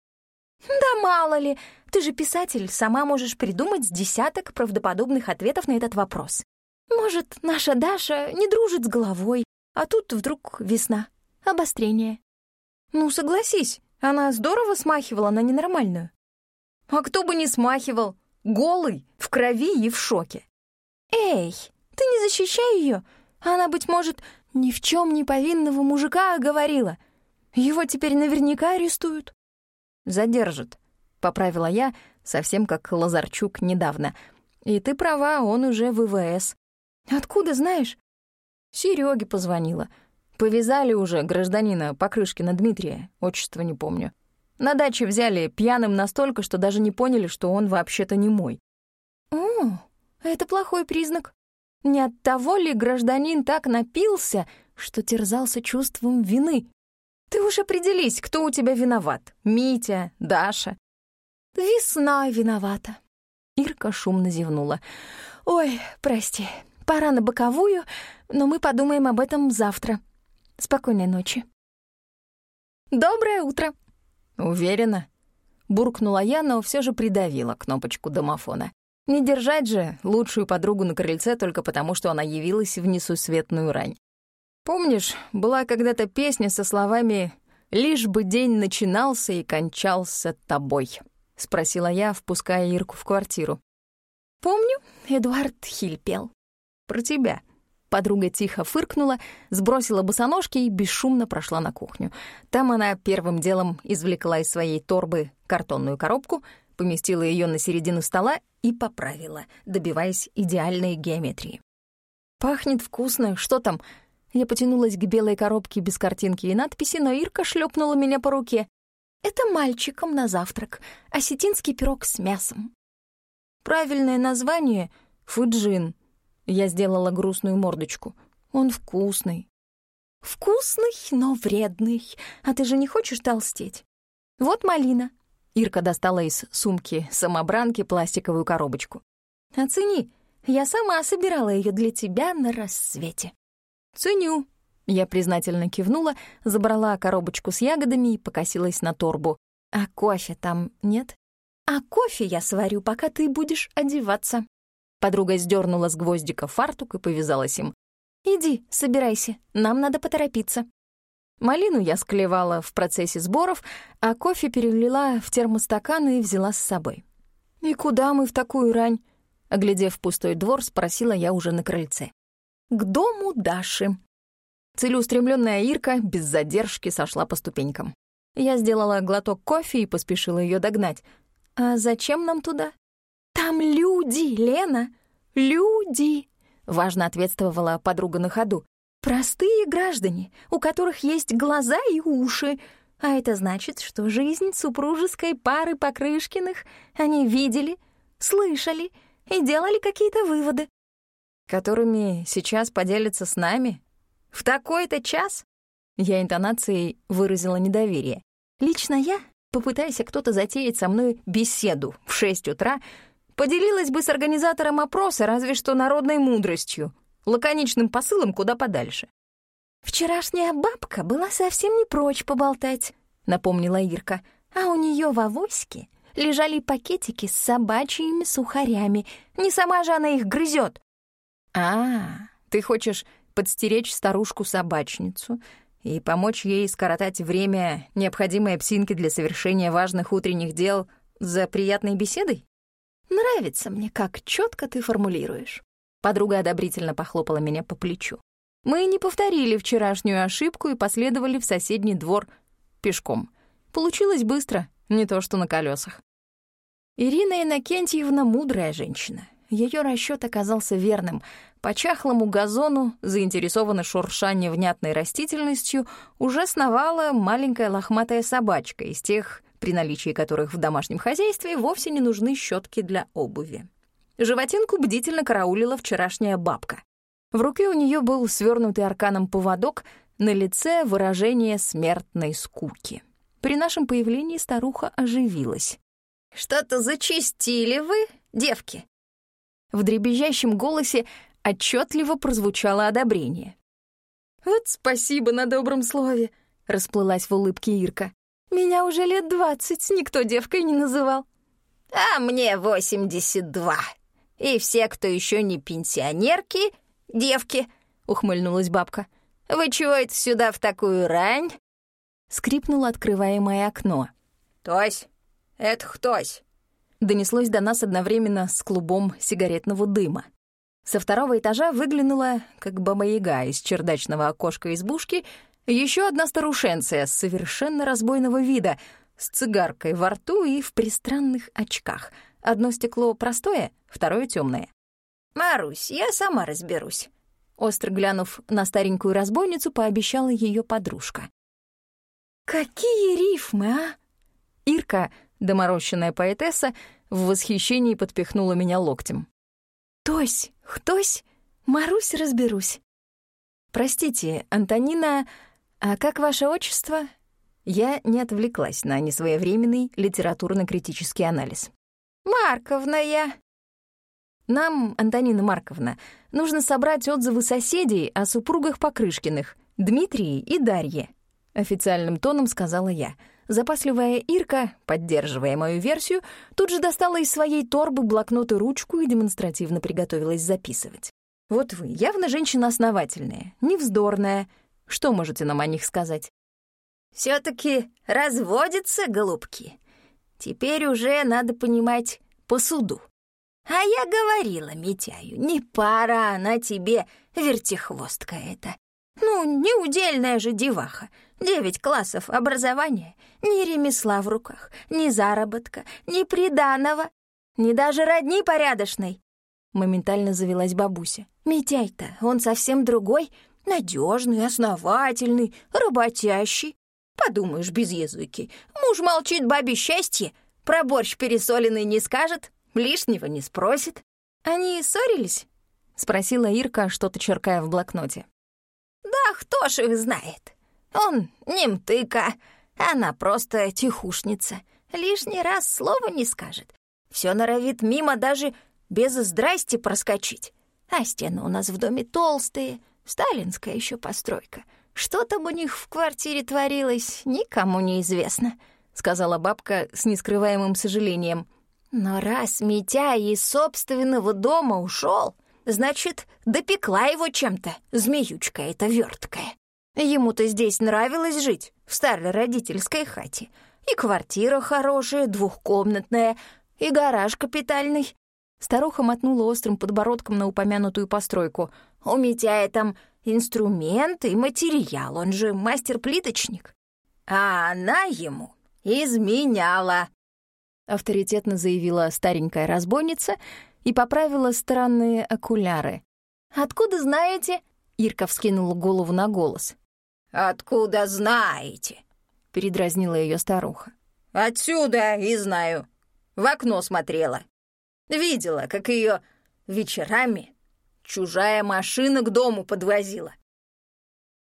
«Да мало ли, ты же писатель, сама можешь придумать десяток правдоподобных ответов на этот вопрос. Может, наша Даша не дружит с головой, а тут вдруг весна, обострение. Ну, согласись, она здорово смахивала на ненормальную. А кто бы не смахивал, голый, в крови и в шоке. Эй, ты не защищай ее. Она, быть может, ни в чем не повинного мужика говорила. Его теперь наверняка арестуют. Задержат, поправила я, совсем как Лазарчук недавно. И ты права, он уже в ВВС. Откуда знаешь? Сереге позвонила. Повязали уже гражданина Покрышкина Дмитрия, отчество не помню. На даче взяли пьяным настолько, что даже не поняли, что он вообще-то не мой. О, это плохой признак. Не от того ли гражданин так напился, что терзался чувством вины? Ты уж определись, кто у тебя виноват. Митя, Даша. Весна виновата. Ирка шумно зевнула. Ой, прости, пора на боковую, но мы подумаем об этом завтра. Спокойной ночи. Доброе утро. Уверена? Буркнула я, но все же придавила кнопочку домофона. Не держать же лучшую подругу на крыльце только потому, что она явилась в несусветную рань. Помнишь, была когда-то песня со словами «Лишь бы день начинался и кончался тобой», — спросила я, впуская Ирку в квартиру. «Помню, Эдуард Хиль пел». «Про тебя». Подруга тихо фыркнула, сбросила босоножки и бесшумно прошла на кухню. Там она первым делом извлекла из своей торбы картонную коробку, поместила ее на середину стола и поправила, добиваясь идеальной геометрии. «Пахнет вкусно. Что там?» Я потянулась к белой коробке без картинки и надписи, но Ирка шлепнула меня по руке. «Это мальчикам на завтрак. Осетинский пирог с мясом». Правильное название — фуджин. Я сделала грустную мордочку. Он вкусный. «Вкусный, но вредный. А ты же не хочешь толстеть? Вот малина». Ирка достала из сумки самобранки пластиковую коробочку. «Оцени, я сама собирала ее для тебя на рассвете». «Ценю». Я признательно кивнула, забрала коробочку с ягодами и покосилась на торбу. «А кофе там нет?» «А кофе я сварю, пока ты будешь одеваться». Подруга сдернула с гвоздика фартук и повязалась им. «Иди, собирайся, нам надо поторопиться». Малину я склевала в процессе сборов, а кофе перелила в термостакан и взяла с собой. «И куда мы в такую рань?» Оглядев пустой двор, спросила я уже на крыльце к дому Даши». Целеустремленная Ирка без задержки сошла по ступенькам. Я сделала глоток кофе и поспешила ее догнать. «А зачем нам туда?» «Там люди, Лена, люди!» — важно ответствовала подруга на ходу. «Простые граждане, у которых есть глаза и уши. А это значит, что жизнь супружеской пары Покрышкиных они видели, слышали и делали какие-то выводы которыми сейчас поделятся с нами? В такой-то час?» Я интонацией выразила недоверие. «Лично я, попытайся кто-то затеять со мной беседу в шесть утра, поделилась бы с организатором опроса разве что народной мудростью, лаконичным посылом куда подальше». «Вчерашняя бабка была совсем не прочь поболтать», — напомнила Ирка. «А у нее в авоське лежали пакетики с собачьими сухарями. Не сама же она их грызет. «А, ты хочешь подстеречь старушку-собачницу и помочь ей скоротать время, необходимое псинке для совершения важных утренних дел за приятной беседой?» «Нравится мне, как четко ты формулируешь». Подруга одобрительно похлопала меня по плечу. Мы не повторили вчерашнюю ошибку и последовали в соседний двор пешком. Получилось быстро, не то что на колесах. Ирина Иннокентьевна — мудрая женщина. Ее расчет оказался верным. По чахлому газону, заинтересованно шурша невнятной растительностью, уже сновала маленькая лохматая собачка из тех, при наличии которых в домашнем хозяйстве вовсе не нужны щетки для обуви. Животинку бдительно караулила вчерашняя бабка. В руке у нее был свернутый арканом поводок, на лице выражение смертной скуки. При нашем появлении старуха оживилась. «Что-то зачистили вы, девки?» В дребезжащем голосе отчетливо прозвучало одобрение. «Вот спасибо на добром слове», — расплылась в улыбке Ирка. Меня уже лет двадцать никто девкой не называл». «А мне восемьдесят два. И все, кто еще не пенсионерки, девки», — ухмыльнулась бабка. «Вы чего это сюда в такую рань?» Скрипнуло открываемое окно. «Тось, это хтось?» Донеслось до нас одновременно с клубом сигаретного дыма. Со второго этажа выглянула, как баба-яга из чердачного окошка избушки, еще одна старушенция совершенно разбойного вида, с цигаркой во рту и в пристранных очках. Одно стекло простое, второе темное. «Марусь, я сама разберусь», — остро глянув на старенькую разбойницу, пообещала ее подружка. «Какие рифмы, а?» Ирка, доморощенная поэтесса, в восхищении подпихнула меня локтем. «Тось, хтось, Марусь разберусь». «Простите, Антонина, а как ваше отчество?» Я не отвлеклась на несвоевременный литературно-критический анализ. «Марковна я». «Нам, Антонина Марковна, нужно собрать отзывы соседей о супругах Покрышкиных, Дмитрии и Дарье», — официальным тоном сказала я. Запасливая Ирка, поддерживая мою версию, тут же достала из своей торбы блокнот и ручку и демонстративно приготовилась записывать. «Вот вы, явно женщина основательная, невздорная. Что можете нам о них сказать?» все таки разводятся, голубки. Теперь уже, надо понимать, по суду. А я говорила Митяю, не пара она тебе, вертихвостка эта. Ну, не удельная же деваха. Девять классов образования, ни ремесла в руках, ни заработка, ни приданого, ни даже родни порядочной. Моментально завелась бабуся. Митяй-то, он совсем другой, надежный, основательный, работящий. Подумаешь, без языки. Муж молчит бабе счастье, про борщ пересоленный не скажет, лишнего не спросит. Они ссорились? Спросила Ирка, что-то черкая в блокноте. Да кто ж их знает? Он не мтыка, она просто тихушница. Лишний раз слова не скажет. Все норовит мимо даже без «здрасти» проскочить. А стены у нас в доме толстые, сталинская еще постройка. Что там у них в квартире творилось, никому не известно, — сказала бабка с нескрываемым сожалением. Но раз Митя из собственного дома ушел, значит, допекла его чем-то, змеючка эта верткая. Ему-то здесь нравилось жить, в старой родительской хате. И квартира хорошая, двухкомнатная, и гараж капитальный. Старуха мотнула острым подбородком на упомянутую постройку. У Митяя там инструмент и материал, он же мастер-плиточник. А она ему изменяла. Авторитетно заявила старенькая разбойница и поправила странные окуляры. «Откуда знаете?» — Ирка вскинула голову на голос. «Откуда знаете?» — передразнила ее старуха. «Отсюда и знаю. В окно смотрела. Видела, как ее вечерами чужая машина к дому подвозила».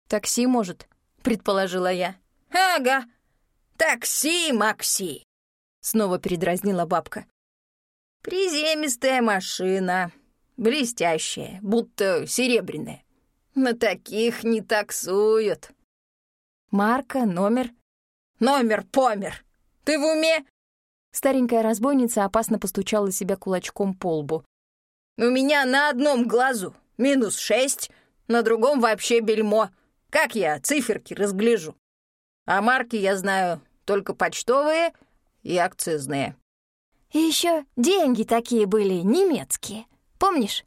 «Такси, может?» — предположила я. «Ага, такси, Макси!» — снова передразнила бабка. «Приземистая машина, блестящая, будто серебряная. На таких не таксуют». Марка, номер. Номер помер. Ты в уме? Старенькая разбойница опасно постучала себя кулачком по лбу. У меня на одном глазу минус шесть, на другом вообще бельмо. Как я циферки разгляжу? А марки я знаю только почтовые и акцизные. И еще деньги такие были немецкие, помнишь?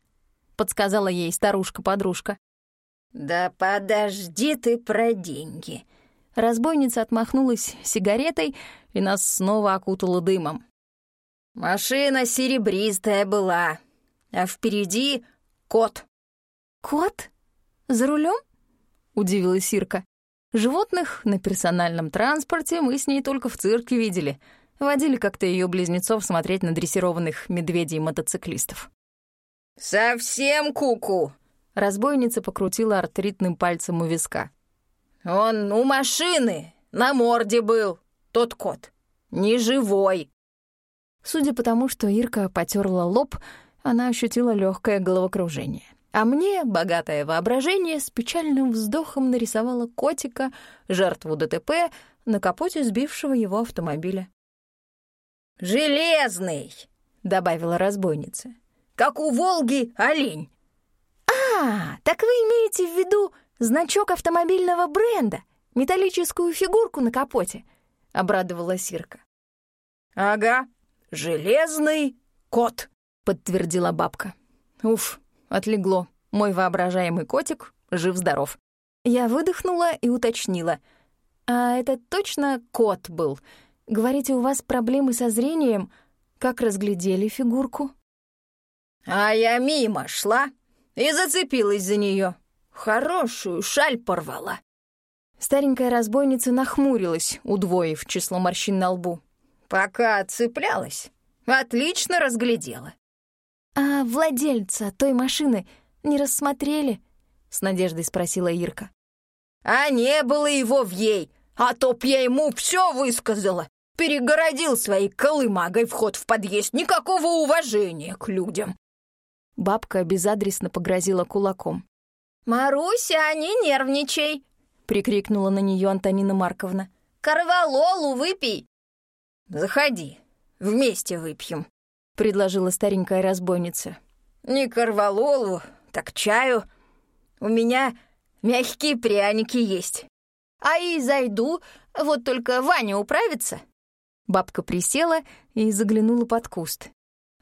Подсказала ей старушка-подружка. «Да подожди ты про деньги!» Разбойница отмахнулась сигаретой и нас снова окутала дымом. «Машина серебристая была, а впереди кот». «Кот? За рулем? удивилась Ирка. Животных на персональном транспорте мы с ней только в цирке видели. Водили как-то ее близнецов смотреть на дрессированных медведей-мотоциклистов. «Совсем куку!» Разбойница покрутила артритным пальцем у виска. «Он у машины, на морде был, тот кот. Не живой!» Судя по тому, что Ирка потерла лоб, она ощутила легкое головокружение. А мне богатое воображение с печальным вздохом нарисовало котика, жертву ДТП, на капоте сбившего его автомобиля. «Железный!» — добавила разбойница. «Как у Волги олень!» «А, так вы имеете в виду значок автомобильного бренда, металлическую фигурку на капоте?» — обрадовалась Сирка. «Ага, железный кот», — подтвердила бабка. «Уф, отлегло. Мой воображаемый котик жив-здоров». Я выдохнула и уточнила. «А это точно кот был? Говорите, у вас проблемы со зрением? Как разглядели фигурку?» «А я мимо шла и зацепилась за нее. Хорошую шаль порвала». Старенькая разбойница нахмурилась, удвоив число морщин на лбу. «Пока цеплялась, отлично разглядела». «А владельца той машины не рассмотрели?» — с надеждой спросила Ирка. «А не было его в ей, а то б я ему все высказала. Перегородил своей колымагой вход в подъезд. Никакого уважения к людям». Бабка безадресно погрозила кулаком. «Маруся, не нервничай!» — прикрикнула на нее Антонина Марковна. «Корвалолу выпей!» «Заходи, вместе выпьем», — предложила старенькая разбойница. «Не корвалолу, так чаю. У меня мягкие пряники есть. А и зайду, вот только Ваня управится». Бабка присела и заглянула под куст.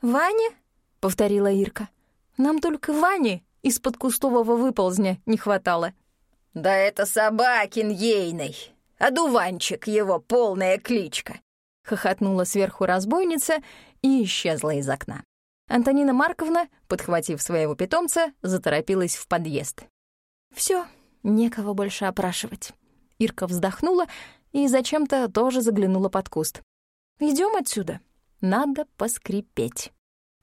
«Ваня?» — повторила Ирка. «Нам только Вани из-под кустового выползня не хватало». «Да это Собакин ейный, одуванчик его полная кличка», — хохотнула сверху разбойница и исчезла из окна. Антонина Марковна, подхватив своего питомца, заторопилась в подъезд. Все, некого больше опрашивать. Ирка вздохнула и зачем-то тоже заглянула под куст. Идем отсюда. Надо поскрипеть.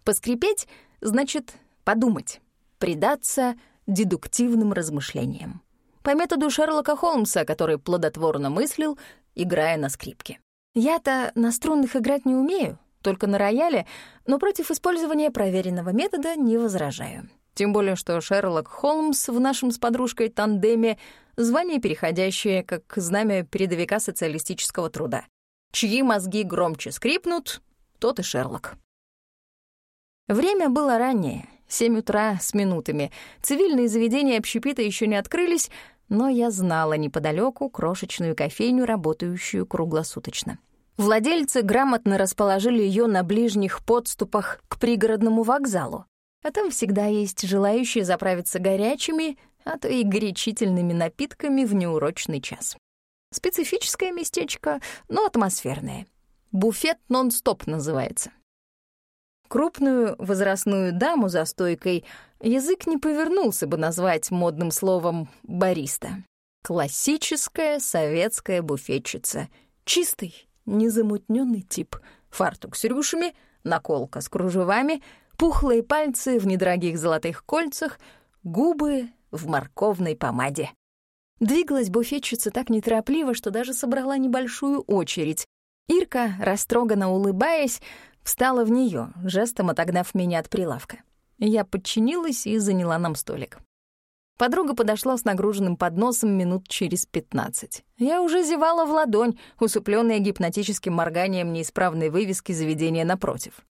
Поскрипеть значит подумать, предаться дедуктивным размышлениям. По методу Шерлока Холмса, который плодотворно мыслил, играя на скрипке. Я-то на струнных играть не умею, только на рояле, но против использования проверенного метода не возражаю. Тем более, что Шерлок Холмс в нашем с подружкой тандеме звание, переходящее как знамя передовика социалистического труда. Чьи мозги громче скрипнут, тот и Шерлок. Время было раннее, семь утра с минутами. Цивильные заведения общепита еще не открылись, но я знала неподалеку крошечную кофейню, работающую круглосуточно. Владельцы грамотно расположили ее на ближних подступах к пригородному вокзалу. А там всегда есть желающие заправиться горячими, а то и горячительными напитками в неурочный час. Специфическое местечко, но атмосферное. Буфет нон-стоп называется. Крупную возрастную даму за стойкой язык не повернулся бы назвать модным словом «бариста». Классическая советская буфетчица. Чистый, незамутненный тип. Фартук с рюшами, наколка с кружевами, пухлые пальцы в недорогих золотых кольцах, губы в морковной помаде. Двигалась буфетчица так неторопливо, что даже собрала небольшую очередь. Ирка, растроганно улыбаясь, встала в нее, жестом отогнав меня от прилавка. Я подчинилась и заняла нам столик. Подруга подошла с нагруженным подносом минут через пятнадцать. Я уже зевала в ладонь, усыпленная гипнотическим морганием неисправной вывески заведения напротив.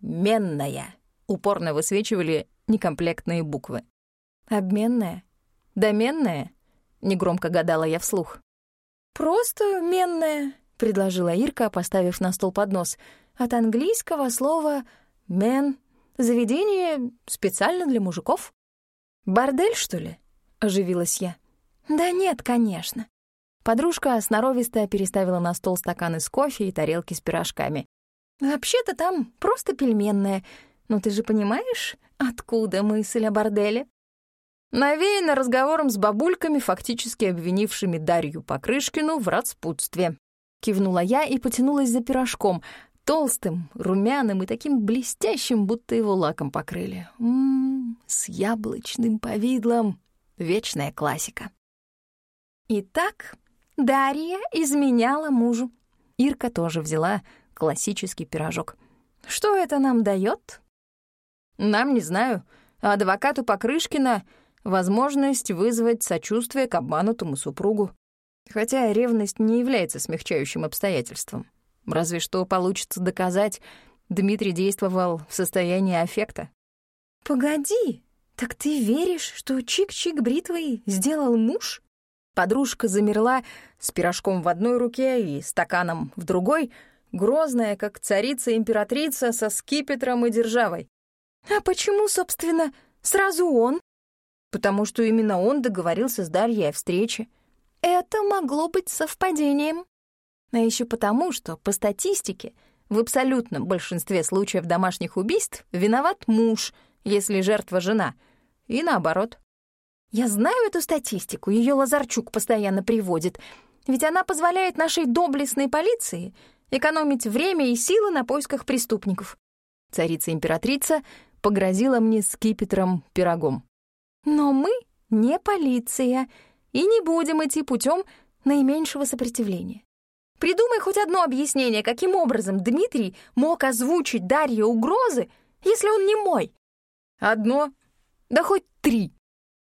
«Менная», — упорно высвечивали некомплектные буквы. «Обменная? Доменная?» — негромко гадала я вслух. «Просто менная», — предложила Ирка, поставив на стол поднос. «От английского слова «мен» — заведение специально для мужиков». «Бордель, что ли?» — оживилась я. «Да нет, конечно». Подружка сноровисто переставила на стол стаканы с кофе и тарелки с пирожками. «Вообще-то там просто пельменная. Но ты же понимаешь, откуда мысль о борделе?» Навеяно разговором с бабульками, фактически обвинившими Дарью Покрышкину в распутстве. Кивнула я и потянулась за пирожком, толстым, румяным и таким блестящим, будто его лаком покрыли. Ммм, с яблочным повидлом. Вечная классика. Итак, Дарья изменяла мужу. Ирка тоже взяла классический пирожок. Что это нам дает? Нам не знаю. Адвокату Покрышкина возможность вызвать сочувствие к обманутому супругу. Хотя ревность не является смягчающим обстоятельством. Разве что получится доказать, Дмитрий действовал в состоянии аффекта. «Погоди, так ты веришь, что чик-чик бритвой сделал муж?» Подружка замерла с пирожком в одной руке и стаканом в другой, грозная, как царица-императрица со скипетром и державой. «А почему, собственно, сразу он?» «Потому что именно он договорился с Дарьей о встрече». «Это могло быть совпадением», а еще потому, что по статистике в абсолютном большинстве случаев домашних убийств виноват муж, если жертва жена, и наоборот. Я знаю эту статистику, ее Лазарчук постоянно приводит, ведь она позволяет нашей доблестной полиции экономить время и силы на поисках преступников. Царица-императрица погрозила мне скипетром пирогом. Но мы не полиция и не будем идти путем наименьшего сопротивления. Придумай хоть одно объяснение, каким образом Дмитрий мог озвучить Дарье угрозы, если он не мой. Одно, да хоть три.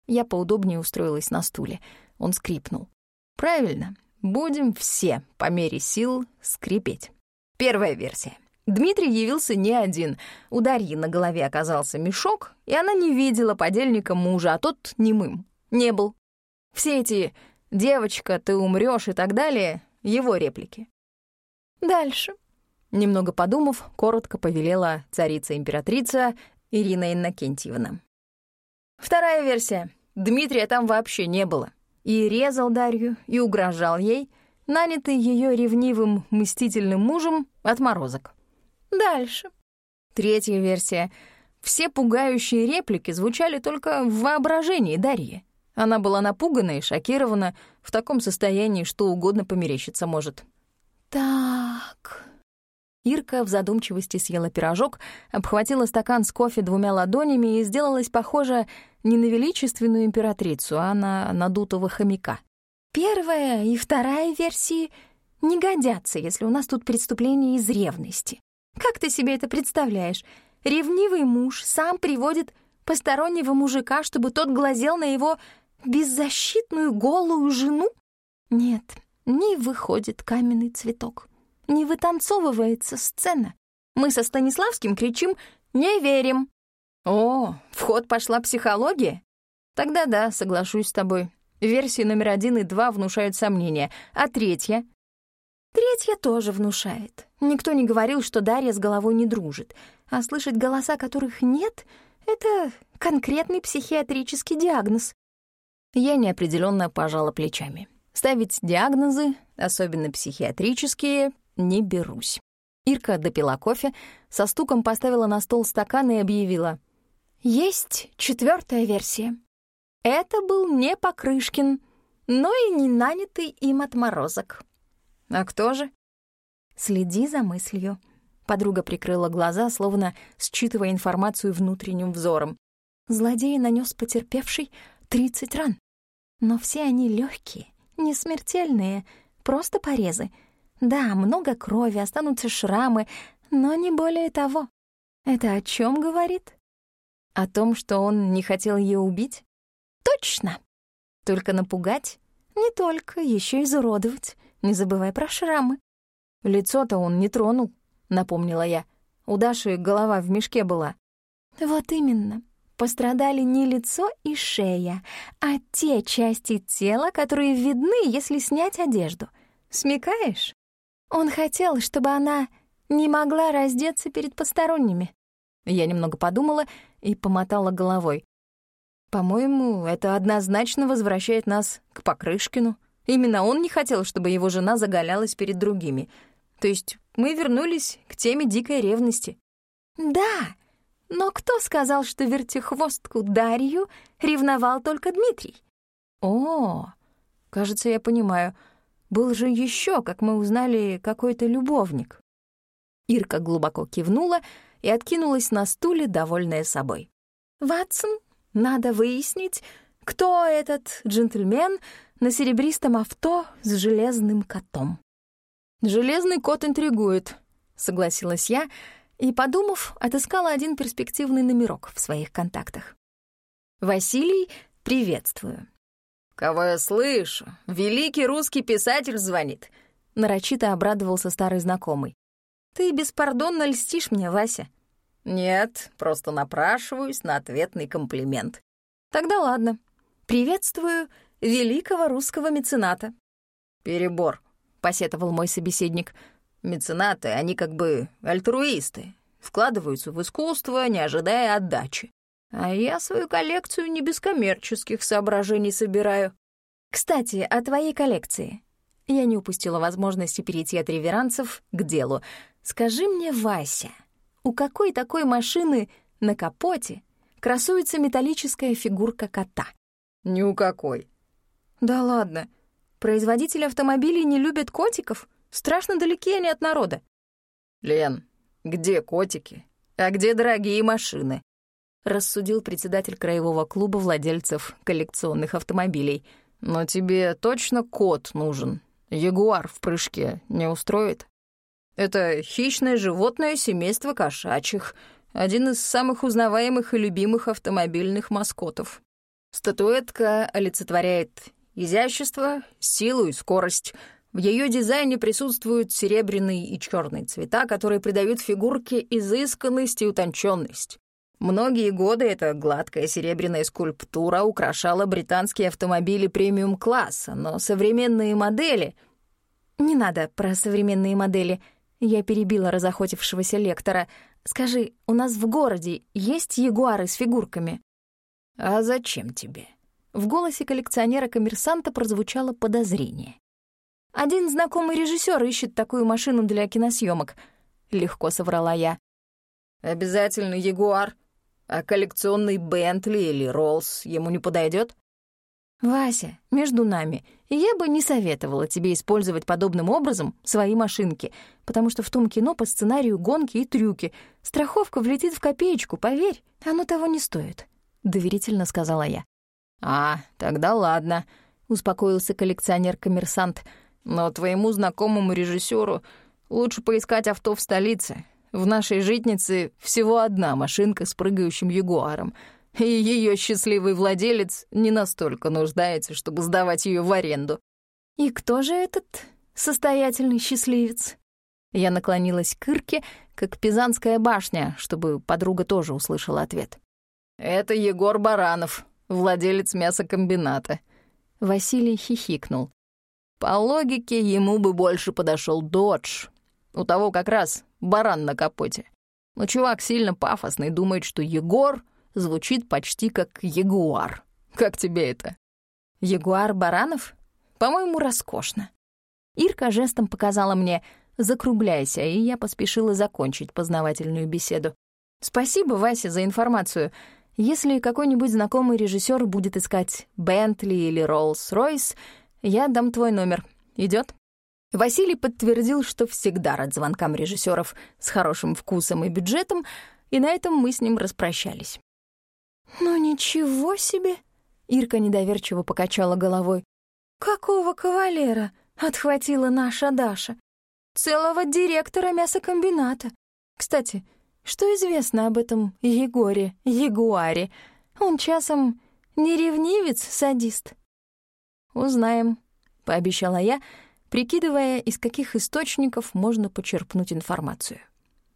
Я поудобнее устроилась на стуле. Он скрипнул. Правильно, будем все по мере сил скрипеть. Первая версия. Дмитрий явился не один. У Дарьи на голове оказался мешок, и она не видела подельника мужа, а тот немым. Не был. Все эти «девочка, ты умрёшь» и так далее его реплики. Дальше. Немного подумав, коротко повелела царица-императрица Ирина Иннокентьевна. Вторая версия. Дмитрия там вообще не было. И резал Дарью, и угрожал ей, нанятый ее ревнивым, мстительным мужем отморозок. Дальше. Третья версия. Все пугающие реплики звучали только в воображении Дарьи. Она была напугана и шокирована, в таком состоянии что угодно померещиться может. «Так...» Ирка в задумчивости съела пирожок, обхватила стакан с кофе двумя ладонями и сделалась похожа не на величественную императрицу, а на надутого хомяка. «Первая и вторая версии не годятся, если у нас тут преступление из ревности. Как ты себе это представляешь? Ревнивый муж сам приводит постороннего мужика, чтобы тот глазел на его беззащитную голую жену? Нет, не выходит каменный цветок, не вытанцовывается сцена. Мы со Станиславским кричим «Не верим!» О, в ход пошла психология? Тогда да, соглашусь с тобой. Версии номер один и два внушают сомнения, а третья? Третья тоже внушает. Никто не говорил, что Дарья с головой не дружит, а слышать голоса, которых нет — это конкретный психиатрический диагноз. Я неопределенно пожала плечами. Ставить диагнозы, особенно психиатрические, не берусь. Ирка допила кофе, со стуком поставила на стол стакан и объявила. «Есть четвертая версия. Это был не Покрышкин, но и не нанятый им отморозок». «А кто же?» «Следи за мыслью». Подруга прикрыла глаза, словно считывая информацию внутренним взором. Злодей нанес потерпевший 30 ран. Но все они легкие, не смертельные, просто порезы. Да, много крови, останутся шрамы, но не более того. Это о чем говорит? О том, что он не хотел ее убить? Точно. Только напугать? Не только, еще изуродовать. Не забывай про шрамы. Лицо-то он не тронул, напомнила я. У Даши голова в мешке была. Вот именно. Пострадали не лицо и шея, а те части тела, которые видны, если снять одежду. Смекаешь? Он хотел, чтобы она не могла раздеться перед посторонними. Я немного подумала и помотала головой. По-моему, это однозначно возвращает нас к Покрышкину. Именно он не хотел, чтобы его жена заголялась перед другими. То есть мы вернулись к теме дикой ревности. Да, но кто сказал, что вертихвостку Дарью ревновал только Дмитрий? О, кажется, я понимаю. Был же еще, как мы узнали, какой-то любовник. Ирка глубоко кивнула и откинулась на стуле, довольная собой. «Ватсон, надо выяснить, кто этот джентльмен на серебристом авто с железным котом». «Железный кот интригует», — согласилась я, — и, подумав, отыскала один перспективный номерок в своих контактах. «Василий, приветствую. «Кого я слышу? Великий русский писатель звонит!» Нарочито обрадовался старый знакомый. «Ты беспардонно льстишь мне, Вася». «Нет, просто напрашиваюсь на ответный комплимент». «Тогда ладно. Приветствую великого русского мецената». «Перебор», — посетовал мой собеседник. «Меценаты, они как бы альтруисты, вкладываются в искусство, не ожидая отдачи. А я свою коллекцию не без коммерческих соображений собираю. Кстати, о твоей коллекции. Я не упустила возможности перейти от реверансов к делу. Скажи мне, Вася, у какой такой машины на капоте красуется металлическая фигурка кота? Ни у какой. Да ладно. Производители автомобилей не любят котиков? Страшно далеки они от народа. Лен, где котики? А где дорогие машины? рассудил председатель краевого клуба владельцев коллекционных автомобилей. «Но тебе точно кот нужен? Ягуар в прыжке не устроит?» «Это хищное животное семейства кошачьих, один из самых узнаваемых и любимых автомобильных маскотов. Статуэтка олицетворяет изящество, силу и скорость. В ее дизайне присутствуют серебряный и черный цвета, которые придают фигурке изысканность и утонченность. Многие годы эта гладкая серебряная скульптура украшала британские автомобили премиум-класса, но современные модели... «Не надо про современные модели», — я перебила разохотившегося лектора. «Скажи, у нас в городе есть ягуары с фигурками?» «А зачем тебе?» В голосе коллекционера-коммерсанта прозвучало подозрение. «Один знакомый режиссер ищет такую машину для киносъемок», — легко соврала я. «Обязательно ягуар», а коллекционный Бентли или Роллс ему не подойдет? «Вася, между нами, я бы не советовала тебе использовать подобным образом свои машинки, потому что в том кино по сценарию гонки и трюки. Страховка влетит в копеечку, поверь, оно того не стоит», — доверительно сказала я. «А, тогда ладно», — успокоился коллекционер-коммерсант. «Но твоему знакомому режиссеру лучше поискать авто в столице, в нашей житнице всего одна машинка с прыгающим ягуаром, и ее счастливый владелец не настолько нуждается, чтобы сдавать ее в аренду. «И кто же этот состоятельный счастливец?» Я наклонилась к Ирке, как Пизанская башня, чтобы подруга тоже услышала ответ. «Это Егор Баранов, владелец мясокомбината». Василий хихикнул. По логике, ему бы больше подошел Додж. У того как раз баран на капоте. Но чувак сильно пафосный, думает, что Егор звучит почти как ягуар. Как тебе это? Ягуар Баранов? По-моему, роскошно. Ирка жестом показала мне «закругляйся», и я поспешила закончить познавательную беседу. Спасибо, Вася, за информацию. Если какой-нибудь знакомый режиссер будет искать Бентли или Роллс-Ройс, я дам твой номер. Идет? Василий подтвердил, что всегда рад звонкам режиссеров с хорошим вкусом и бюджетом, и на этом мы с ним распрощались. «Ну ничего себе!» — Ирка недоверчиво покачала головой. «Какого кавалера?» — отхватила наша Даша. «Целого директора мясокомбината. Кстати, что известно об этом Егоре, Ягуаре? Он часом не ревнивец-садист?» «Узнаем», — пообещала я, — прикидывая, из каких источников можно почерпнуть информацию.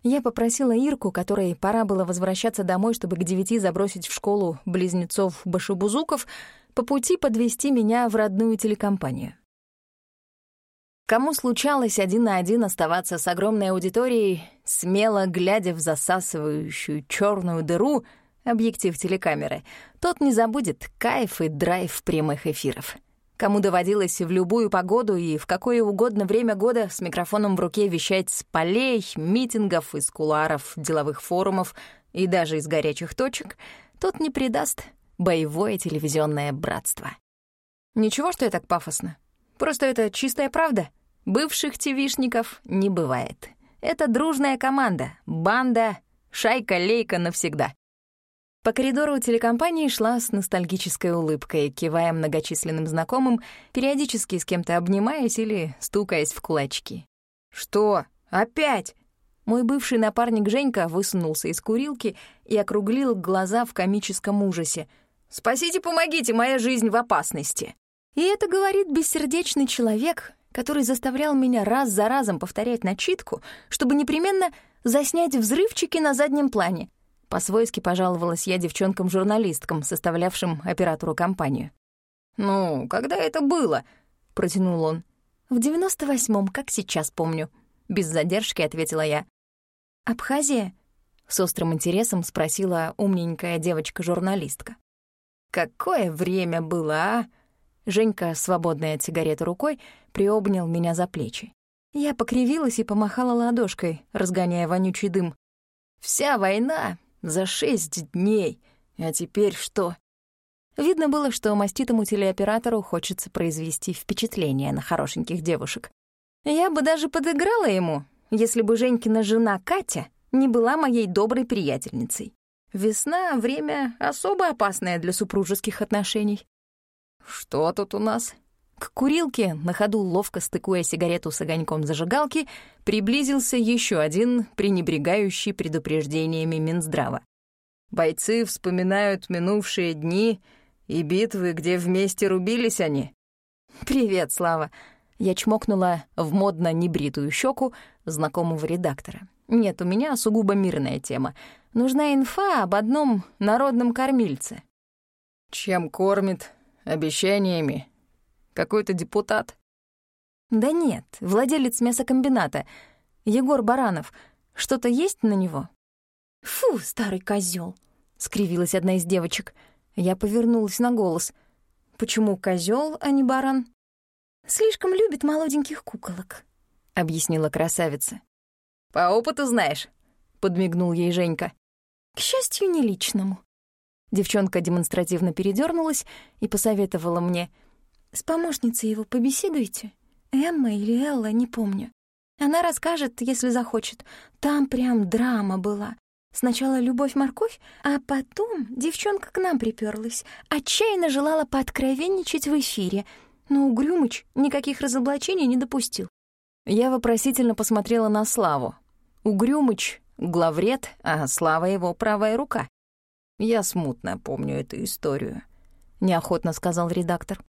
Я попросила Ирку, которой пора было возвращаться домой, чтобы к девяти забросить в школу близнецов Башибузуков, по пути подвести меня в родную телекомпанию. Кому случалось один на один оставаться с огромной аудиторией, смело глядя в засасывающую черную дыру объектив телекамеры, тот не забудет кайф и драйв прямых эфиров кому доводилось в любую погоду и в какое угодно время года с микрофоном в руке вещать с полей, митингов, из кулуаров, деловых форумов и даже из горячих точек, тот не предаст боевое телевизионное братство. Ничего, что я так пафосно. Просто это чистая правда. Бывших ТВшников не бывает. Это дружная команда, банда, шайка-лейка навсегда. По коридору телекомпании шла с ностальгической улыбкой, кивая многочисленным знакомым, периодически с кем-то обнимаясь или стукаясь в кулачки. «Что? Опять?» Мой бывший напарник Женька высунулся из курилки и округлил глаза в комическом ужасе. «Спасите, помогите, моя жизнь в опасности!» И это говорит бессердечный человек, который заставлял меня раз за разом повторять начитку, чтобы непременно заснять взрывчики на заднем плане. По-свойски пожаловалась я девчонкам-журналисткам, составлявшим оператору компанию. «Ну, когда это было?» — протянул он. «В девяносто восьмом, как сейчас помню», — без задержки ответила я. «Абхазия?» — с острым интересом спросила умненькая девочка-журналистка. «Какое время было, а?» Женька, свободная от сигареты рукой, приобнял меня за плечи. Я покривилась и помахала ладошкой, разгоняя вонючий дым. «Вся война за шесть дней. А теперь что?» Видно было, что маститому телеоператору хочется произвести впечатление на хорошеньких девушек. Я бы даже подыграла ему, если бы Женькина жена Катя не была моей доброй приятельницей. Весна — время особо опасное для супружеских отношений. «Что тут у нас?» К курилке, на ходу ловко стыкуя сигарету с огоньком зажигалки, приблизился еще один, пренебрегающий предупреждениями Минздрава. Бойцы вспоминают минувшие дни и битвы, где вместе рубились они. «Привет, Слава!» Я чмокнула в модно небритую щеку знакомого редактора. «Нет, у меня сугубо мирная тема. Нужна инфа об одном народном кормильце». «Чем кормит? Обещаниями? Какой-то депутат?» «Да нет, владелец мясокомбината. Егор Баранов. Что-то есть на него?» «Фу, старый козел, скривилась одна из девочек. Я повернулась на голос. «Почему козел, а не баран?» «Слишком любит молоденьких куколок», — объяснила красавица. «По опыту знаешь», — подмигнул ей Женька. «К счастью, не личному». Девчонка демонстративно передернулась и посоветовала мне. «С помощницей его побеседуйте. Эмма или Элла, не помню. Она расскажет, если захочет. Там прям драма была. Сначала любовь-морковь, а потом девчонка к нам приперлась, отчаянно желала пооткровенничать в эфире, но Угрюмыч никаких разоблачений не допустил. Я вопросительно посмотрела на Славу. Угрюмыч — главред, а Слава — его правая рука. «Я смутно помню эту историю», — неохотно сказал редактор.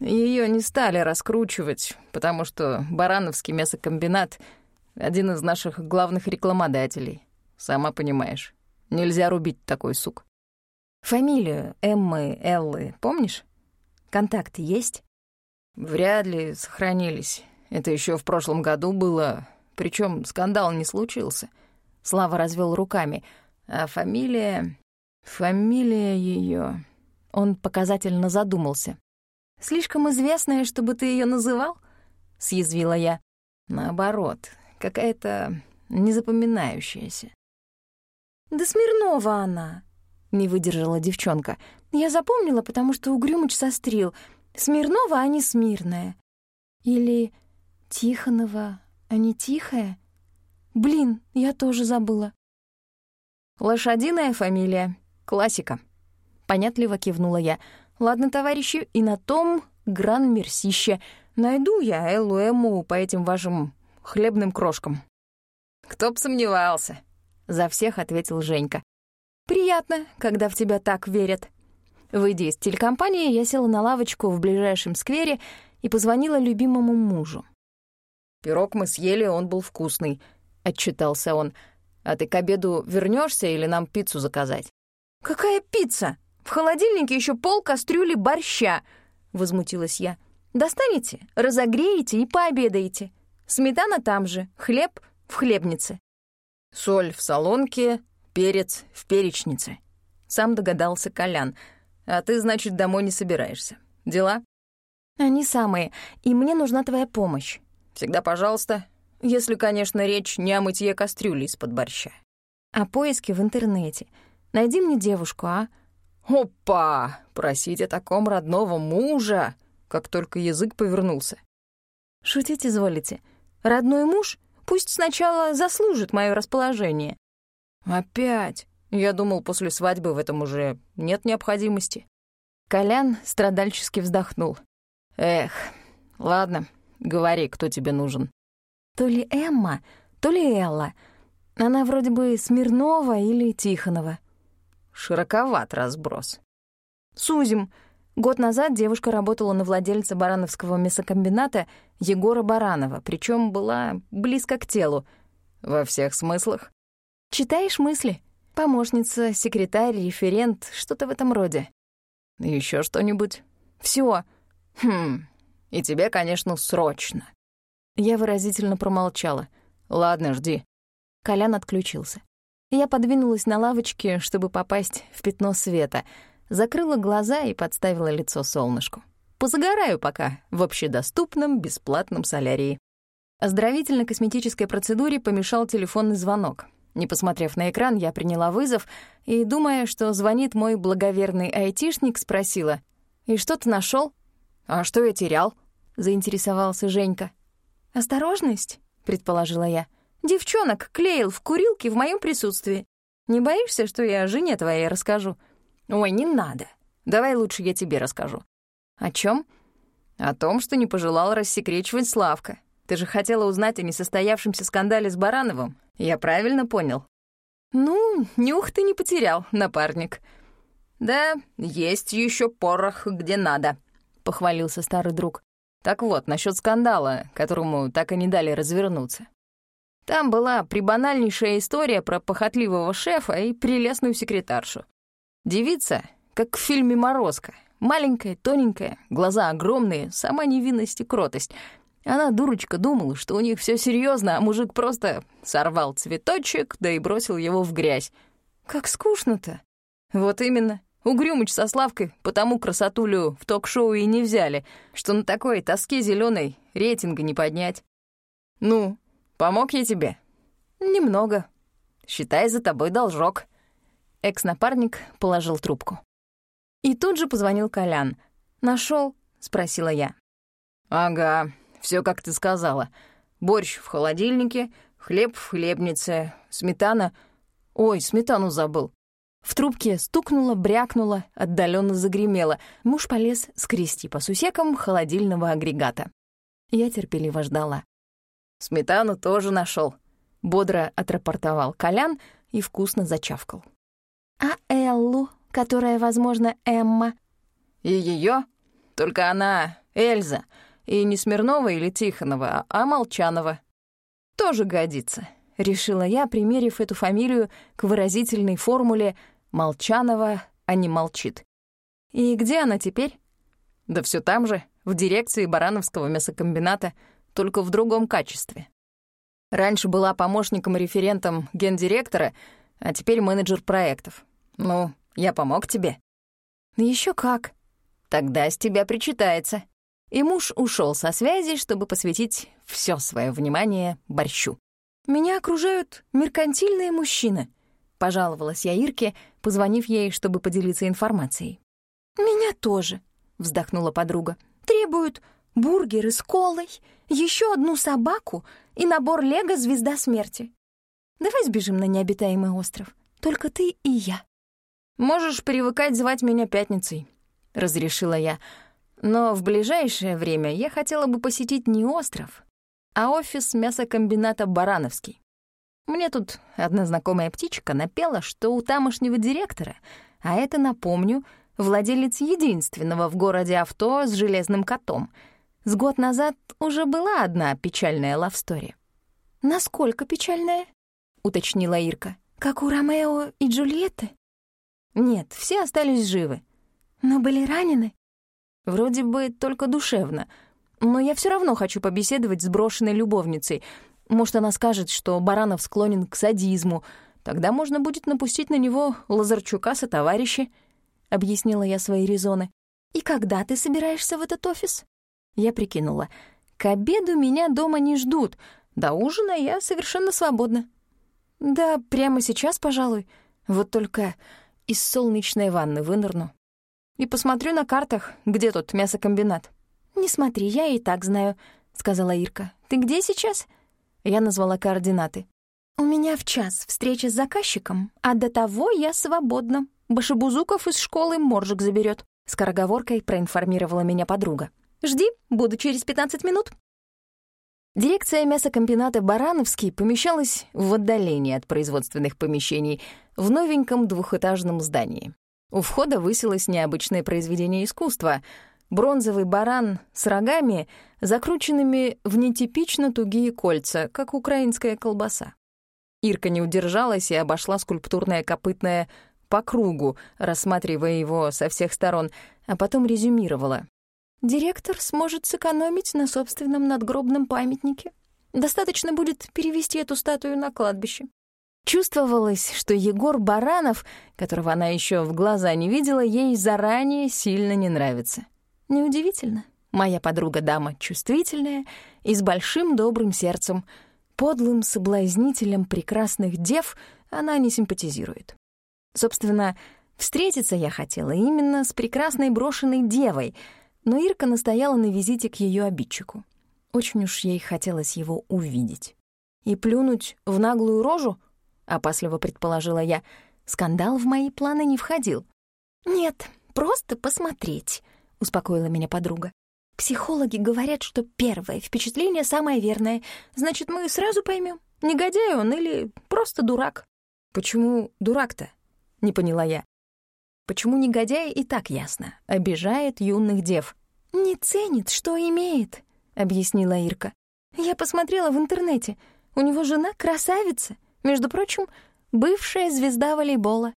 Ее не стали раскручивать, потому что Барановский мясокомбинат — один из наших главных рекламодателей. Сама понимаешь, нельзя рубить такой сук. Фамилию Эммы, Эллы помнишь? Контакты есть? Вряд ли сохранились. Это еще в прошлом году было, причем скандал не случился. Слава развел руками. А фамилия... Фамилия ее. Он показательно задумался. «Слишком известная, чтобы ты ее называл?» — съязвила я. «Наоборот, какая-то незапоминающаяся. «Да Смирнова она!» — не выдержала девчонка. «Я запомнила, потому что Угрюмыч сострил. Смирнова, а не Смирная. Или Тихонова, а не Тихая? Блин, я тоже забыла». «Лошадиная фамилия. Классика». Понятливо кивнула я. «Ладно, товарищи, и на том гран-мерсище. Найду я Эллу Эмму по этим вашим хлебным крошкам». «Кто б сомневался», за всех ответил Женька. «Приятно, когда в тебя так верят». Выйдя из телекомпании, я села на лавочку в ближайшем сквере и позвонила любимому мужу. «Пирог мы съели, он был вкусный», — отчитался он. «А ты к обеду вернешься или нам пиццу заказать?» «Какая пицца? В холодильнике еще пол кастрюли борща!» — возмутилась я. «Достанете, разогреете и пообедаете. Сметана там же, хлеб в хлебнице». Соль в солонке, перец в перечнице. Сам догадался Колян. А ты, значит, домой не собираешься. Дела? Они самые, и мне нужна твоя помощь. Всегда пожалуйста. Если, конечно, речь не о мытье кастрюли из-под борща. О поиске в интернете. Найди мне девушку, а? Опа! Просить о таком родного мужа, как только язык повернулся. Шутить изволите. Родной муж Пусть сначала заслужит мое расположение». «Опять? Я думал, после свадьбы в этом уже нет необходимости». Колян страдальчески вздохнул. «Эх, ладно, говори, кто тебе нужен». То ли Эмма, то ли Элла. Она вроде бы Смирнова или Тихонова. Широковат разброс. Сузим. Год назад девушка работала на владельца барановского мясокомбината Егора Баранова, причем была близко к телу. Во всех смыслах. Читаешь мысли? Помощница, секретарь, референт, что-то в этом роде. Еще что-нибудь? Все. Хм, и тебе, конечно, срочно. Я выразительно промолчала. Ладно, жди. Колян отключился. Я подвинулась на лавочке, чтобы попасть в пятно света, закрыла глаза и подставила лицо солнышку. Позагораю пока в общедоступном бесплатном солярии. Оздоровительно-косметической процедуре помешал телефонный звонок. Не посмотрев на экран, я приняла вызов и, думая, что звонит мой благоверный айтишник, спросила, «И что ты нашел? «А что я терял?» — заинтересовался Женька. «Осторожность», — предположила я. «Девчонок клеил в курилке в моем присутствии. Не боишься, что я жене твоей расскажу?» «Ой, не надо. Давай лучше я тебе расскажу». «О чем? «О том, что не пожелал рассекречивать Славка. Ты же хотела узнать о несостоявшемся скандале с Барановым. Я правильно понял?» «Ну, нюх ты не потерял, напарник». «Да, есть еще порох где надо», — похвалился старый друг. «Так вот, насчет скандала, которому так и не дали развернуться. Там была прибанальнейшая история про похотливого шефа и прелестную секретаршу. Девица, как в фильме «Морозко», маленькая, тоненькая, глаза огромные, сама невинность и кротость — она, дурочка, думала, что у них все серьезно, а мужик просто сорвал цветочек, да и бросил его в грязь. Как скучно-то. Вот именно. Угрюмыч со Славкой потому красотулю в ток-шоу и не взяли, что на такой тоске зеленой рейтинга не поднять. Ну, помог я тебе? Немного. Считай, за тобой должок. Экс-напарник положил трубку. И тут же позвонил Колян. Нашел? спросила я. «Ага, все как ты сказала. Борщ в холодильнике, хлеб в хлебнице, сметана... Ой, сметану забыл. В трубке стукнуло, брякнуло, отдаленно загремело. Муж полез скрести по сусекам холодильного агрегата. Я терпеливо ждала. «Сметану тоже нашел, бодро отрапортовал Колян и вкусно зачавкал. «А Эллу, которая, возможно, Эмма?» «И ее? Только она Эльза, и не Смирнова или Тихонова, а Молчанова. Тоже годится, решила я, примерив эту фамилию к выразительной формуле «Молчанова, а не молчит». И где она теперь? Да все там же, в дирекции Барановского мясокомбината, только в другом качестве. Раньше была помощником-референтом гендиректора, а теперь менеджер проектов. Ну, я помог тебе. Еще как. Тогда с тебя причитается и муж ушел со связи, чтобы посвятить все свое внимание борщу. «Меня окружают меркантильные мужчины», — пожаловалась я Ирке, позвонив ей, чтобы поделиться информацией. «Меня тоже», — вздохнула подруга. «Требуют бургеры с колой, еще одну собаку и набор лего «Звезда смерти». Давай сбежим на необитаемый остров, только ты и я». «Можешь привыкать звать меня Пятницей», — разрешила я, — но в ближайшее время я хотела бы посетить не остров, а офис мясокомбината «Барановский». Мне тут одна знакомая птичка напела, что у тамошнего директора, а это, напомню, владелец единственного в городе авто с железным котом. С год назад уже была одна печальная лавстория. «Насколько печальная?» — уточнила Ирка. «Как у Ромео и Джульетты?» «Нет, все остались живы». «Но были ранены?» Вроде бы только душевно. Но я все равно хочу побеседовать с брошенной любовницей. Может, она скажет, что Баранов склонен к садизму. Тогда можно будет напустить на него Лазарчука со товарищи. Объяснила я свои резоны. «И когда ты собираешься в этот офис?» Я прикинула. «К обеду меня дома не ждут. До ужина я совершенно свободна». «Да, прямо сейчас, пожалуй. Вот только из солнечной ванны вынырну» и посмотрю на картах, где тут мясокомбинат». «Не смотри, я и так знаю», — сказала Ирка. «Ты где сейчас?» Я назвала координаты. «У меня в час встреча с заказчиком, а до того я свободна. Башебузуков из школы моржик заберет. скороговоркой проинформировала меня подруга. «Жди, буду через 15 минут». Дирекция мясокомбината «Барановский» помещалась в отдалении от производственных помещений в новеньком двухэтажном здании. У входа высилось необычное произведение искусства — бронзовый баран с рогами, закрученными в нетипично тугие кольца, как украинская колбаса. Ирка не удержалась и обошла скульптурное копытное по кругу, рассматривая его со всех сторон, а потом резюмировала. «Директор сможет сэкономить на собственном надгробном памятнике. Достаточно будет перевести эту статую на кладбище». Чувствовалось, что Егор Баранов, которого она еще в глаза не видела, ей заранее сильно не нравится. Неудивительно. Моя подруга-дама чувствительная и с большим добрым сердцем. Подлым соблазнителем прекрасных дев она не симпатизирует. Собственно, встретиться я хотела именно с прекрасной брошенной девой, но Ирка настояла на визите к ее обидчику. Очень уж ей хотелось его увидеть. И плюнуть в наглую рожу, опасливо предположила я, скандал в мои планы не входил. «Нет, просто посмотреть», — успокоила меня подруга. «Психологи говорят, что первое впечатление самое верное. Значит, мы сразу поймем, негодяй он или просто дурак». «Почему дурак-то?» — не поняла я. Почему негодяй и так ясно, обижает юных дев? «Не ценит, что имеет», — объяснила Ирка. «Я посмотрела в интернете. У него жена красавица. Между прочим, бывшая звезда волейбола».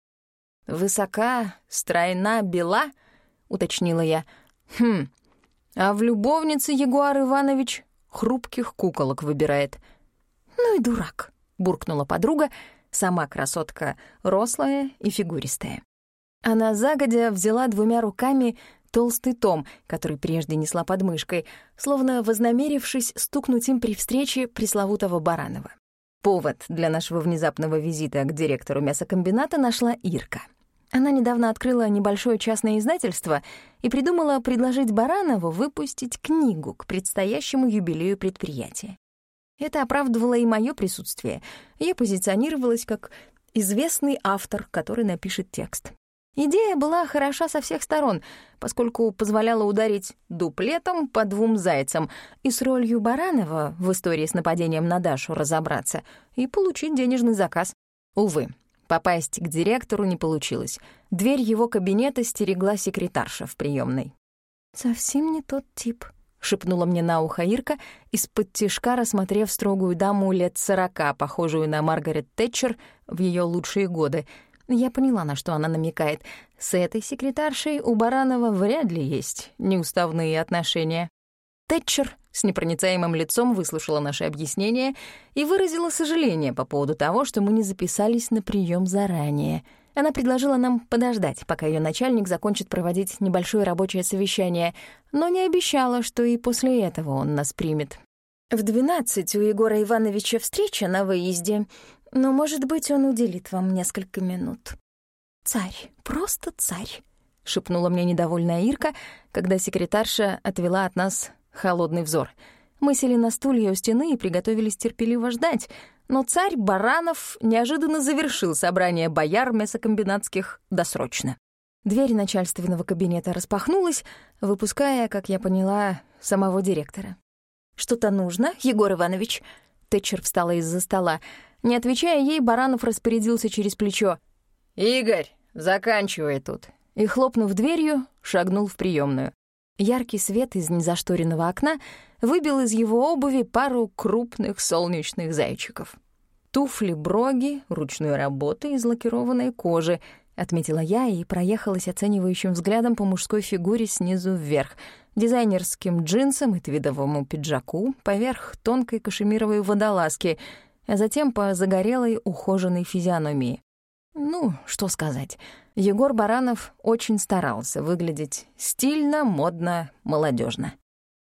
«Высока, стройна, бела?» — уточнила я. «Хм, а в любовнице Егуар Иванович хрупких куколок выбирает». «Ну и дурак», — буркнула подруга, — Сама красотка рослая и фигуристая. Она загодя взяла двумя руками толстый том, который прежде несла под мышкой, словно вознамерившись стукнуть им при встрече пресловутого Баранова. Повод для нашего внезапного визита к директору мясокомбината нашла Ирка. Она недавно открыла небольшое частное издательство и придумала предложить Баранову выпустить книгу к предстоящему юбилею предприятия. Это оправдывало и мое присутствие. Я позиционировалась как известный автор, который напишет текст. Идея была хороша со всех сторон, поскольку позволяла ударить дуплетом по двум зайцам и с ролью Баранова в истории с нападением на Дашу разобраться и получить денежный заказ. Увы, попасть к директору не получилось. Дверь его кабинета стерегла секретарша в приемной. «Совсем не тот тип», — шепнула мне на ухо Ирка, из-под тишка рассмотрев строгую даму лет сорока, похожую на Маргарет Тэтчер в ее лучшие годы. Я поняла, на что она намекает. С этой секретаршей у Баранова вряд ли есть неуставные отношения. Тэтчер с непроницаемым лицом выслушала наше объяснение и выразила сожаление по поводу того, что мы не записались на прием заранее — она предложила нам подождать, пока ее начальник закончит проводить небольшое рабочее совещание, но не обещала, что и после этого он нас примет. «В двенадцать у Егора Ивановича встреча на выезде, но, может быть, он уделит вам несколько минут». «Царь, просто царь», — шепнула мне недовольная Ирка, когда секретарша отвела от нас холодный взор. Мы сели на стулья у стены и приготовились терпеливо ждать — но царь Баранов неожиданно завершил собрание бояр мясокомбинатских досрочно. Дверь начальственного кабинета распахнулась, выпуская, как я поняла, самого директора. «Что-то нужно, Егор Иванович?» Тэтчер встала из-за стола. Не отвечая ей, Баранов распорядился через плечо. «Игорь, заканчивай тут!» И, хлопнув дверью, шагнул в приемную. Яркий свет из незашторенного окна выбил из его обуви пару крупных солнечных зайчиков. Туфли-броги ручной работы из лакированной кожи, отметила я и проехалась оценивающим взглядом по мужской фигуре снизу вверх, дизайнерским джинсам и твидовому пиджаку, поверх тонкой кашемировой водолазки, а затем по загорелой ухоженной физиономии. Ну, что сказать. Егор Баранов очень старался выглядеть стильно, модно, молодежно.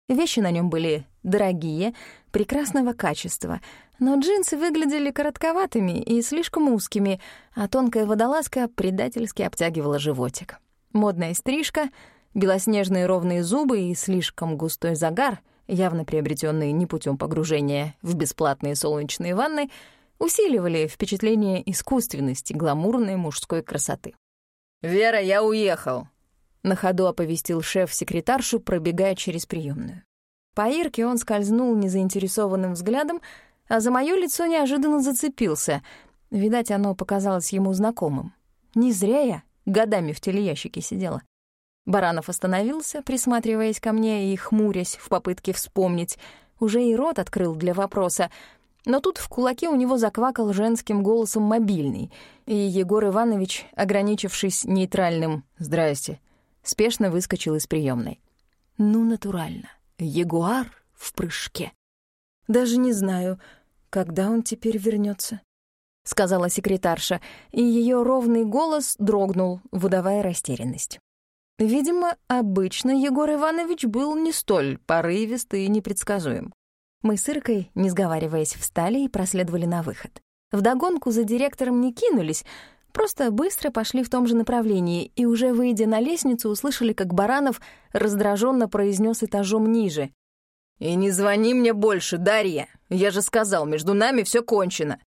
Вещи на нем были дорогие, прекрасного качества, но джинсы выглядели коротковатыми и слишком узкими, а тонкая водолазка предательски обтягивала животик. Модная стрижка, белоснежные ровные зубы и слишком густой загар, явно приобретенный не путем погружения в бесплатные солнечные ванны, усиливали впечатление искусственности гламурной мужской красоты. «Вера, я уехал!» На ходу оповестил шеф секретаршу, пробегая через приемную. По Ирке он скользнул незаинтересованным взглядом, а за моё лицо неожиданно зацепился. Видать, оно показалось ему знакомым. Не зря я годами в телеящике сидела. Баранов остановился, присматриваясь ко мне и хмурясь в попытке вспомнить. Уже и рот открыл для вопроса, но тут в кулаке у него заквакал женским голосом мобильный, и Егор Иванович, ограничившись нейтральным «Здрасте», спешно выскочил из приемной. Ну, натурально. Ягуар в прыжке. Даже не знаю, когда он теперь вернется, сказала секретарша, и ее ровный голос дрогнул, выдавая растерянность. Видимо, обычно Егор Иванович был не столь порывист и непредсказуем. Мы с Иркой, не сговариваясь, встали и проследовали на выход. Вдогонку за директором не кинулись, просто быстро пошли в том же направлении и, уже выйдя на лестницу, услышали, как Баранов раздраженно произнес этажом ниже. «И не звони мне больше, Дарья! Я же сказал, между нами все кончено!»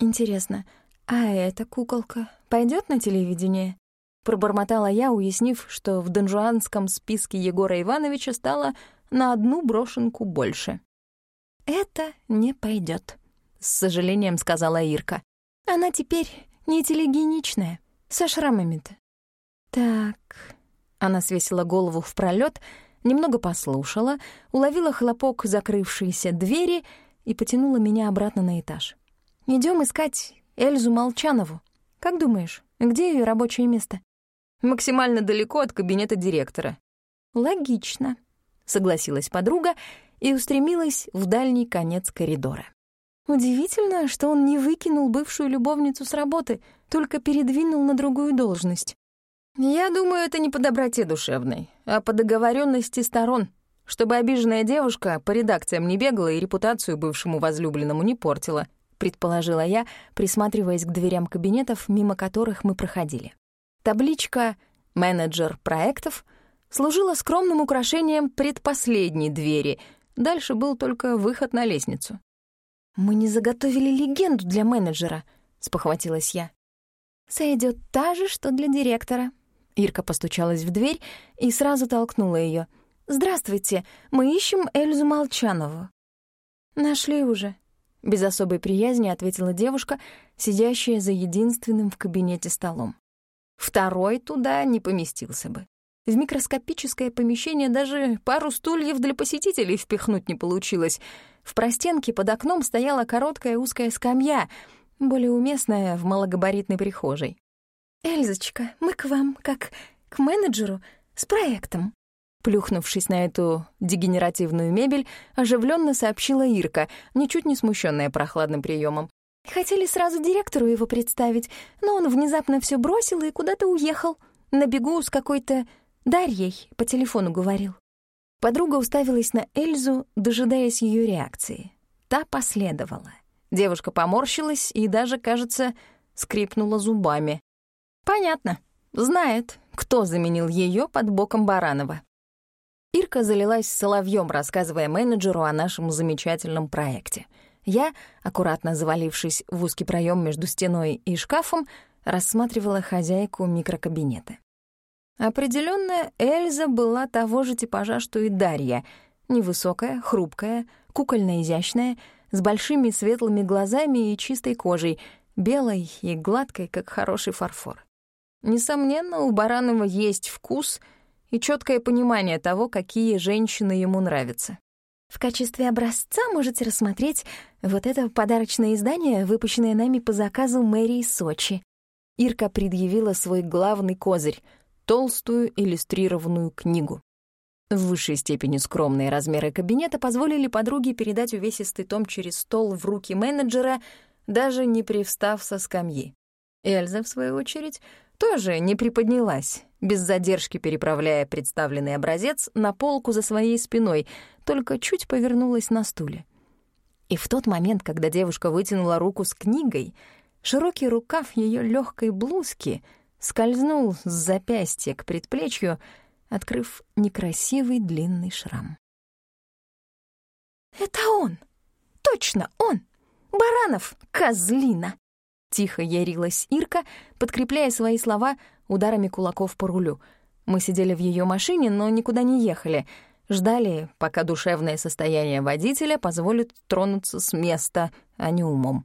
«Интересно, а эта куколка пойдет на телевидение?» Пробормотала я, уяснив, что в донжуанском списке Егора Ивановича стало на одну брошенку больше. «Это не пойдет, с сожалением сказала Ирка. «Она теперь не телегеничная, со шрамами-то». «Так...» Она свесила голову в пролет, немного послушала, уловила хлопок закрывшейся двери и потянула меня обратно на этаж. Идем искать Эльзу Молчанову. Как думаешь, где ее рабочее место?» «Максимально далеко от кабинета директора». «Логично», — согласилась подруга и устремилась в дальний конец коридора. Удивительно, что он не выкинул бывшую любовницу с работы, только передвинул на другую должность. Я думаю, это не по доброте душевной, а по договоренности сторон, чтобы обиженная девушка по редакциям не бегала и репутацию бывшему возлюбленному не портила, предположила я, присматриваясь к дверям кабинетов, мимо которых мы проходили. Табличка «Менеджер проектов» служила скромным украшением предпоследней двери — Дальше был только выход на лестницу. «Мы не заготовили легенду для менеджера», — спохватилась я. «Сойдёт та же, что для директора». Ирка постучалась в дверь и сразу толкнула её. «Здравствуйте, мы ищем Эльзу Молчанову». «Нашли уже», — без особой приязни ответила девушка, сидящая за единственным в кабинете столом. Второй туда не поместился бы. В микроскопическое помещение даже пару стульев для посетителей впихнуть не получилось. В простенке под окном стояла короткая узкая скамья, более уместная в малогабаритной прихожей. «Эльзочка, мы к вам, как к менеджеру, с проектом». Плюхнувшись на эту дегенеративную мебель, оживленно сообщила Ирка, ничуть не смущенная прохладным приемом. Хотели сразу директору его представить, но он внезапно все бросил и куда-то уехал. На бегу с какой-то Дарьей по телефону говорил. Подруга уставилась на Эльзу, дожидаясь ее реакции. Та последовала. Девушка поморщилась и даже, кажется, скрипнула зубами. Понятно. Знает, кто заменил ее под боком Баранова. Ирка залилась соловьем, рассказывая менеджеру о нашем замечательном проекте. Я, аккуратно завалившись в узкий проем между стеной и шкафом, рассматривала хозяйку микрокабинета. Определенно, Эльза была того же типажа, что и Дарья. Невысокая, хрупкая, кукольно-изящная, с большими светлыми глазами и чистой кожей, белой и гладкой, как хороший фарфор. Несомненно, у Баранова есть вкус и четкое понимание того, какие женщины ему нравятся. В качестве образца можете рассмотреть вот это подарочное издание, выпущенное нами по заказу мэрии Сочи. Ирка предъявила свой главный козырь — толстую иллюстрированную книгу. В высшей степени скромные размеры кабинета позволили подруге передать увесистый том через стол в руки менеджера, даже не привстав со скамьи. Эльза, в свою очередь, тоже не приподнялась, без задержки переправляя представленный образец на полку за своей спиной, только чуть повернулась на стуле. И в тот момент, когда девушка вытянула руку с книгой, широкий рукав ее легкой блузки — скользнул с запястья к предплечью, открыв некрасивый длинный шрам. «Это он! Точно он! Баранов, козлина!» Тихо ярилась Ирка, подкрепляя свои слова ударами кулаков по рулю. Мы сидели в ее машине, но никуда не ехали. Ждали, пока душевное состояние водителя позволит тронуться с места, а не умом.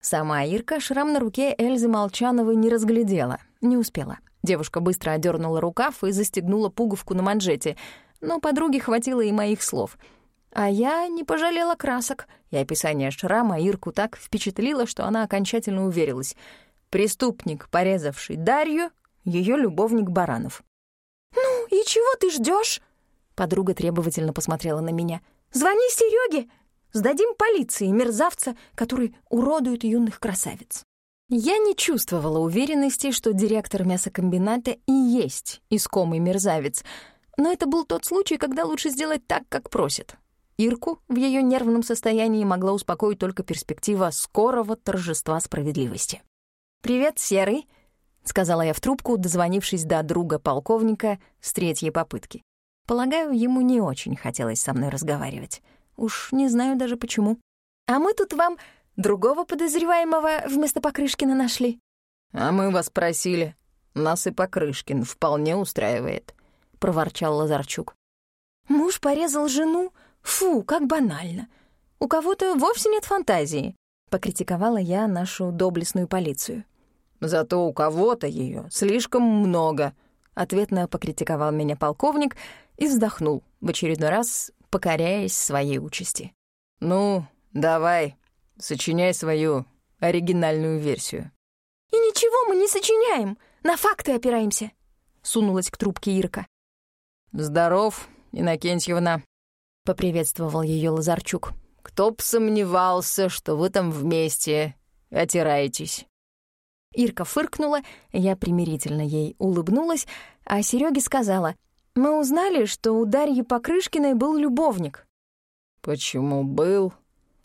Сама Ирка шрам на руке Эльзы Молчановой не разглядела. Не успела. Девушка быстро одернула рукав и застегнула пуговку на манжете, но подруге хватило и моих слов. А я не пожалела красок, и описание шрама Ирку так впечатлило, что она окончательно уверилась. Преступник, порезавший Дарью, ее любовник Баранов. «Ну, и чего ты ждешь? Подруга требовательно посмотрела на меня. «Звони Сереге! Сдадим полиции мерзавца, который уродует юных красавиц». Я не чувствовала уверенности, что директор мясокомбината и есть искомый мерзавец, но это был тот случай, когда лучше сделать так, как просят. Ирку в ее нервном состоянии могла успокоить только перспектива скорого торжества справедливости. «Привет, Серый», — сказала я в трубку, дозвонившись до друга полковника с третьей попытки. Полагаю, ему не очень хотелось со мной разговаривать. Уж не знаю даже почему. «А мы тут вам другого подозреваемого вместо Покрышкина нашли». «А мы вас просили. Нас и Покрышкин вполне устраивает», — проворчал Лазарчук. «Муж порезал жену? Фу, как банально. У кого-то вовсе нет фантазии», — покритиковала я нашу доблестную полицию. «Зато у кого-то ее слишком много», — ответно покритиковал меня полковник и вздохнул, в очередной раз покоряясь своей участи. «Ну, давай, сочиняй свою оригинальную версию». «И ничего мы не сочиняем, на факты опираемся», — сунулась к трубке Ирка. «Здоров, Иннокентьевна», — поприветствовал ее Лазарчук. «Кто б сомневался, что вы там вместе отираетесь». Ирка фыркнула, я примирительно ей улыбнулась, а Серёге сказала, «Мы узнали, что у Дарьи Покрышкиной был любовник». «Почему был?»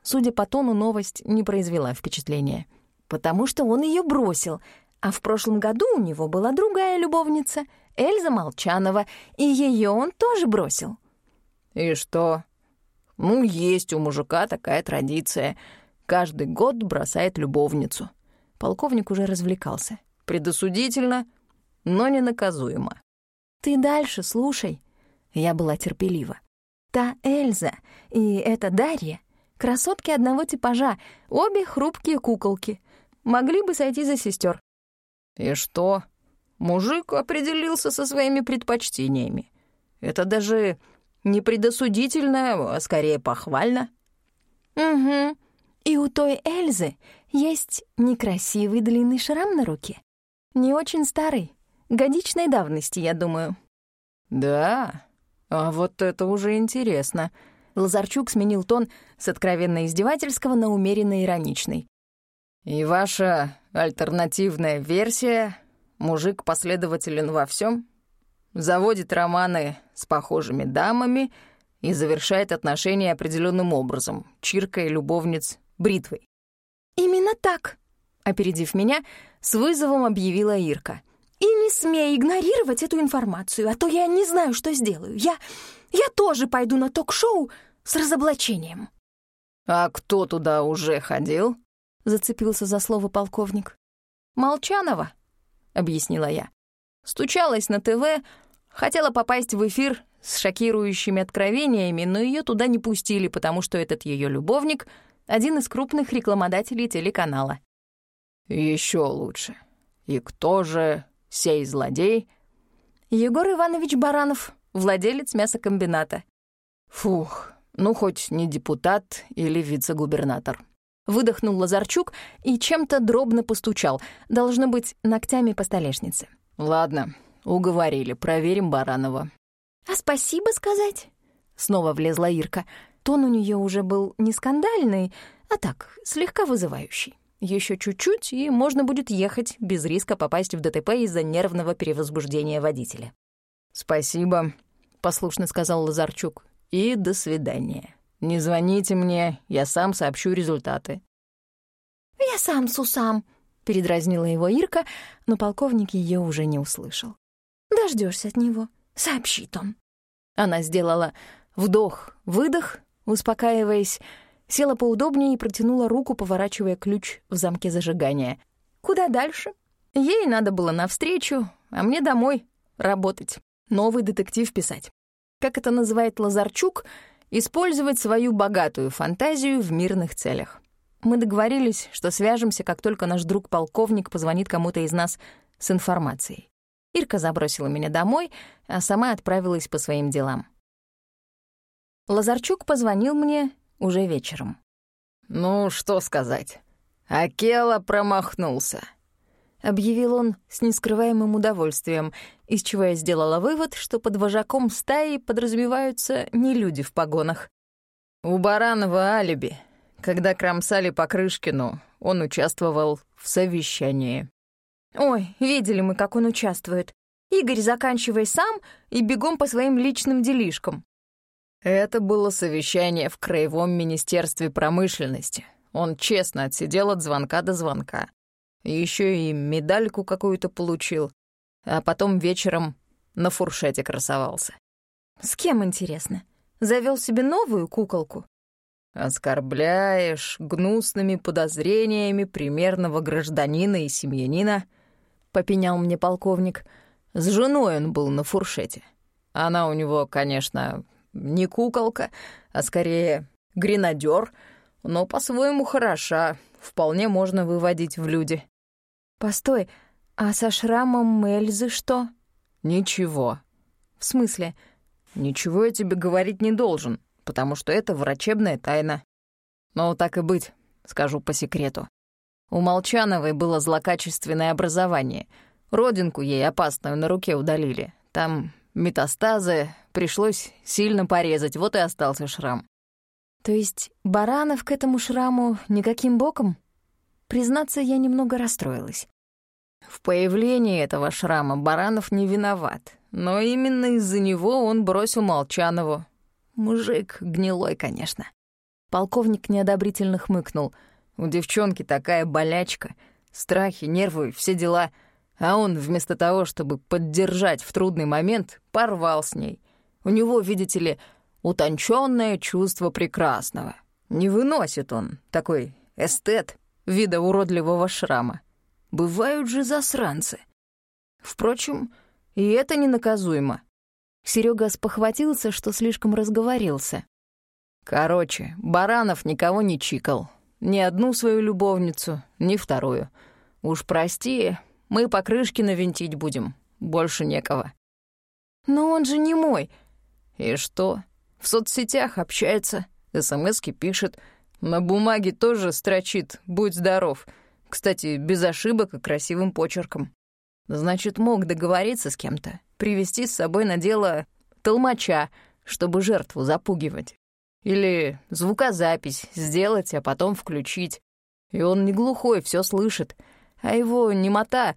Судя по тону, новость не произвела впечатления. «Потому что он ее бросил, а в прошлом году у него была другая любовница, Эльза Молчанова, и ее он тоже бросил». «И что?» «Ну, есть у мужика такая традиция. Каждый год бросает любовницу». Полковник уже развлекался. Предосудительно, но не наказуемо. «Ты дальше слушай». Я была терпелива. Та Эльза и эта Дарья — красотки одного типажа, обе хрупкие куколки. Могли бы сойти за сестер. «И что? Мужик определился со своими предпочтениями. Это даже не предосудительно, а скорее похвально». «Угу. И у той Эльзы есть некрасивый длинный шрам на руке. Не очень старый, годичной давности, я думаю». «Да? А вот это уже интересно». Лазарчук сменил тон с откровенно издевательского на умеренно ироничный. «И ваша альтернативная версия — мужик последователен во всем, заводит романы с похожими дамами и завершает отношения определенным образом, чиркая любовниц бритвой. «Именно так», — опередив меня, с вызовом объявила Ирка. «И не смей игнорировать эту информацию, а то я не знаю, что сделаю. Я... я тоже пойду на ток-шоу с разоблачением». «А кто туда уже ходил?» — зацепился за слово полковник. «Молчанова», — объяснила я. Стучалась на ТВ, хотела попасть в эфир с шокирующими откровениями, но ее туда не пустили, потому что этот ее любовник — один из крупных рекламодателей телеканала. Еще лучше. И кто же сей злодей? Егор Иванович Баранов, владелец мясокомбината. Фух, ну хоть не депутат или вице-губернатор. Выдохнул Лазарчук и чем-то дробно постучал, должно быть, ногтями по столешнице. Ладно, уговорили, проверим Баранова. «А спасибо сказать?» Снова влезла Ирка. Тон у нее уже был не скандальный, а так, слегка вызывающий. Еще чуть-чуть, и можно будет ехать без риска попасть в ДТП из-за нервного перевозбуждения водителя. «Спасибо», — послушно сказал Лазарчук. «И до свидания. Не звоните мне, я сам сообщу результаты». «Я сам сусам», — передразнила его Ирка, но полковник ее уже не услышал. Дождешься от него, сообщит он. Она сделала вдох-выдох Успокаиваясь, села поудобнее и протянула руку, поворачивая ключ в замке зажигания. Куда дальше? Ей надо было навстречу, а мне домой работать, новый детектив писать. Как это называет Лазарчук, использовать свою богатую фантазию в мирных целях. Мы договорились, что свяжемся, как только наш друг-полковник позвонит кому-то из нас с информацией. Ирка забросила меня домой, а сама отправилась по своим делам. Лазарчук позвонил мне уже вечером. «Ну, что сказать. Акела промахнулся», — объявил он с нескрываемым удовольствием, из чего я сделала вывод, что под вожаком стаи подразумеваются не люди в погонах. «У Баранова алиби. Когда кромсали по Крышкину, он участвовал в совещании». «Ой, видели мы, как он участвует. Игорь, заканчивай сам и бегом по своим личным делишкам». Это было совещание в Краевом министерстве промышленности. Он честно отсидел от звонка до звонка. Еще и медальку какую-то получил. А потом вечером на фуршете красовался. С кем, интересно? Завел себе новую куколку? Оскорбляешь гнусными подозрениями примерного гражданина и семьянина, попенял мне полковник. С женой он был на фуршете. Она у него, конечно, не куколка, а скорее гренадер, но по-своему хороша, вполне можно выводить в люди. Постой, а со шрамом Эльзы что? Ничего. В смысле? Ничего я тебе говорить не должен, потому что это врачебная тайна. Но так и быть, скажу по секрету. У Молчановой было злокачественное образование. Родинку ей опасную на руке удалили. Там метастазы, пришлось сильно порезать, вот и остался шрам. То есть Баранов к этому шраму никаким боком? Признаться, я немного расстроилась. В появлении этого шрама Баранов не виноват, но именно из-за него он бросил Молчанову. Мужик гнилой, конечно. Полковник неодобрительно хмыкнул. У девчонки такая болячка, страхи, нервы, все дела — а он вместо того, чтобы поддержать в трудный момент, порвал с ней. У него, видите ли, утонченное чувство прекрасного. Не выносит он, такой эстет, вида уродливого шрама. Бывают же засранцы. Впрочем, и это ненаказуемо. Серега спохватился, что слишком разговорился. Короче, Баранов никого не чикал. Ни одну свою любовницу, ни вторую. Уж прости, мы покрышки навинтить будем. Больше некого». «Но он же не мой». «И что? В соцсетях общается, смски пишет, на бумаге тоже строчит «Будь здоров». Кстати, без ошибок и красивым почерком. Значит, мог договориться с кем-то, привести с собой на дело толмача, чтобы жертву запугивать. Или звукозапись сделать, а потом включить. И он не глухой, все слышит — а его немота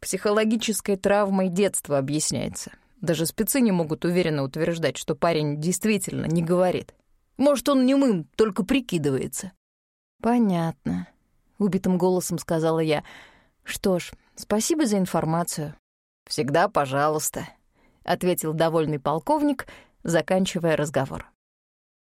психологической травмой детства объясняется. Даже спецы не могут уверенно утверждать, что парень действительно не говорит. Может, он немым, только прикидывается. «Понятно», — убитым голосом сказала я. «Что ж, спасибо за информацию». «Всегда пожалуйста», — ответил довольный полковник, заканчивая разговор.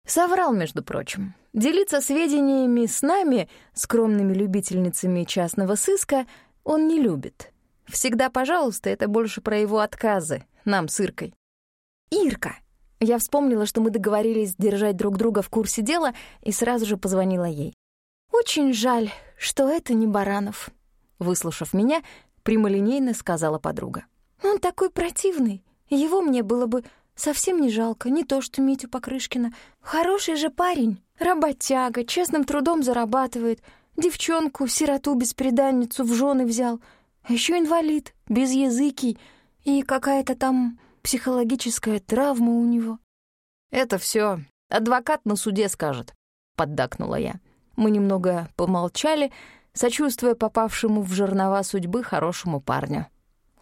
Соврал, между прочим. Делиться сведениями с нами, скромными любительницами частного сыска, он не любит. Всегда, пожалуйста, это больше про его отказы, нам с Иркой. Ирка! Я вспомнила, что мы договорились держать друг друга в курсе дела, и сразу же позвонила ей. «Очень жаль, что это не Баранов», — выслушав меня, прямолинейно сказала подруга. «Он такой противный. Его мне было бы Совсем не жалко, не то что Митю Покрышкина. Хороший же парень, работяга, честным трудом зарабатывает. Девчонку, сироту-беспреданницу в жены взял. А еще инвалид, без языки и какая-то там психологическая травма у него. «Это все адвокат на суде скажет», — поддакнула я. Мы немного помолчали, сочувствуя попавшему в жернова судьбы хорошему парню.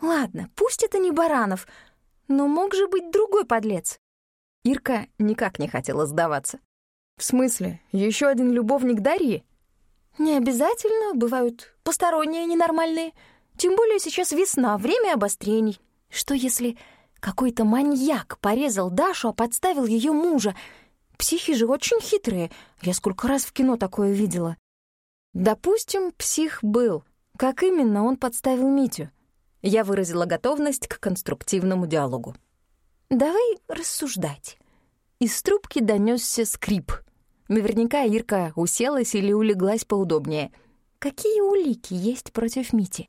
«Ладно, пусть это не Баранов, но мог же быть другой подлец. Ирка никак не хотела сдаваться. «В смысле? Еще один любовник Дарьи?» «Не обязательно, бывают посторонние ненормальные. Тем более сейчас весна, время обострений. Что если какой-то маньяк порезал Дашу, а подставил ее мужа? Психи же очень хитрые. Я сколько раз в кино такое видела». «Допустим, псих был. Как именно он подставил Митю?» Я выразила готовность к конструктивному диалогу. «Давай рассуждать». Из трубки донесся скрип. Наверняка Ирка уселась или улеглась поудобнее. «Какие улики есть против Мити?»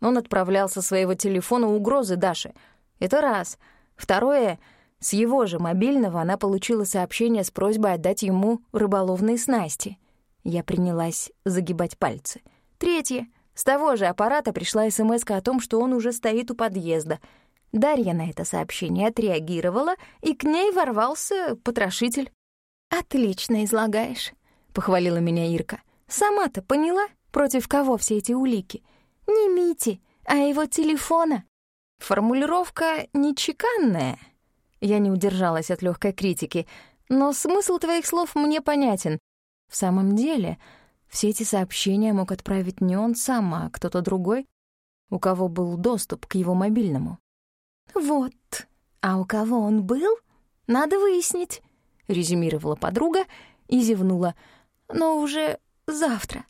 Он отправлял со своего телефона угрозы Даше. Это раз. Второе — с его же мобильного она получила сообщение с просьбой отдать ему рыболовные снасти. Я принялась загибать пальцы. Третье. С того же аппарата пришла смс о том, что он уже стоит у подъезда. Дарья на это сообщение отреагировала, и к ней ворвался потрошитель. «Отлично излагаешь», — похвалила меня Ирка. «Сама-то поняла, против кого все эти улики? Не Мити, а его телефона». Формулировка нечеканная, я не удержалась от легкой критики, но смысл твоих слов мне понятен. В самом деле, все эти сообщения мог отправить не он сам, а кто-то другой, у кого был доступ к его мобильному. «Вот, а у кого он был, надо выяснить», — резюмировала подруга и зевнула. «Но уже завтра.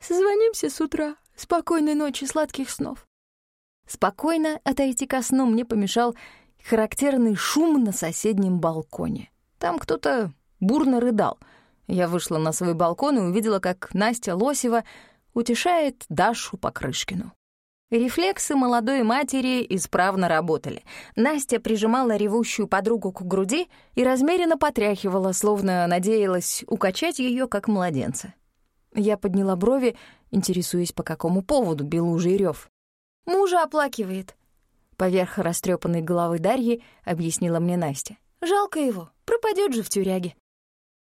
Созвонимся с утра. Спокойной ночи, сладких снов». Спокойно отойти ко сну мне помешал характерный шум на соседнем балконе. Там кто-то бурно рыдал. Я вышла на свой балкон и увидела, как Настя Лосева утешает Дашу Покрышкину. Рефлексы молодой матери исправно работали. Настя прижимала ревущую подругу к груди и размеренно потряхивала, словно надеялась укачать ее как младенца. Я подняла брови, интересуясь, по какому поводу белужий рев. «Мужа оплакивает», Поверх растрепанной головы Дарьи объяснила мне Настя. «Жалко его, пропадет же в тюряге».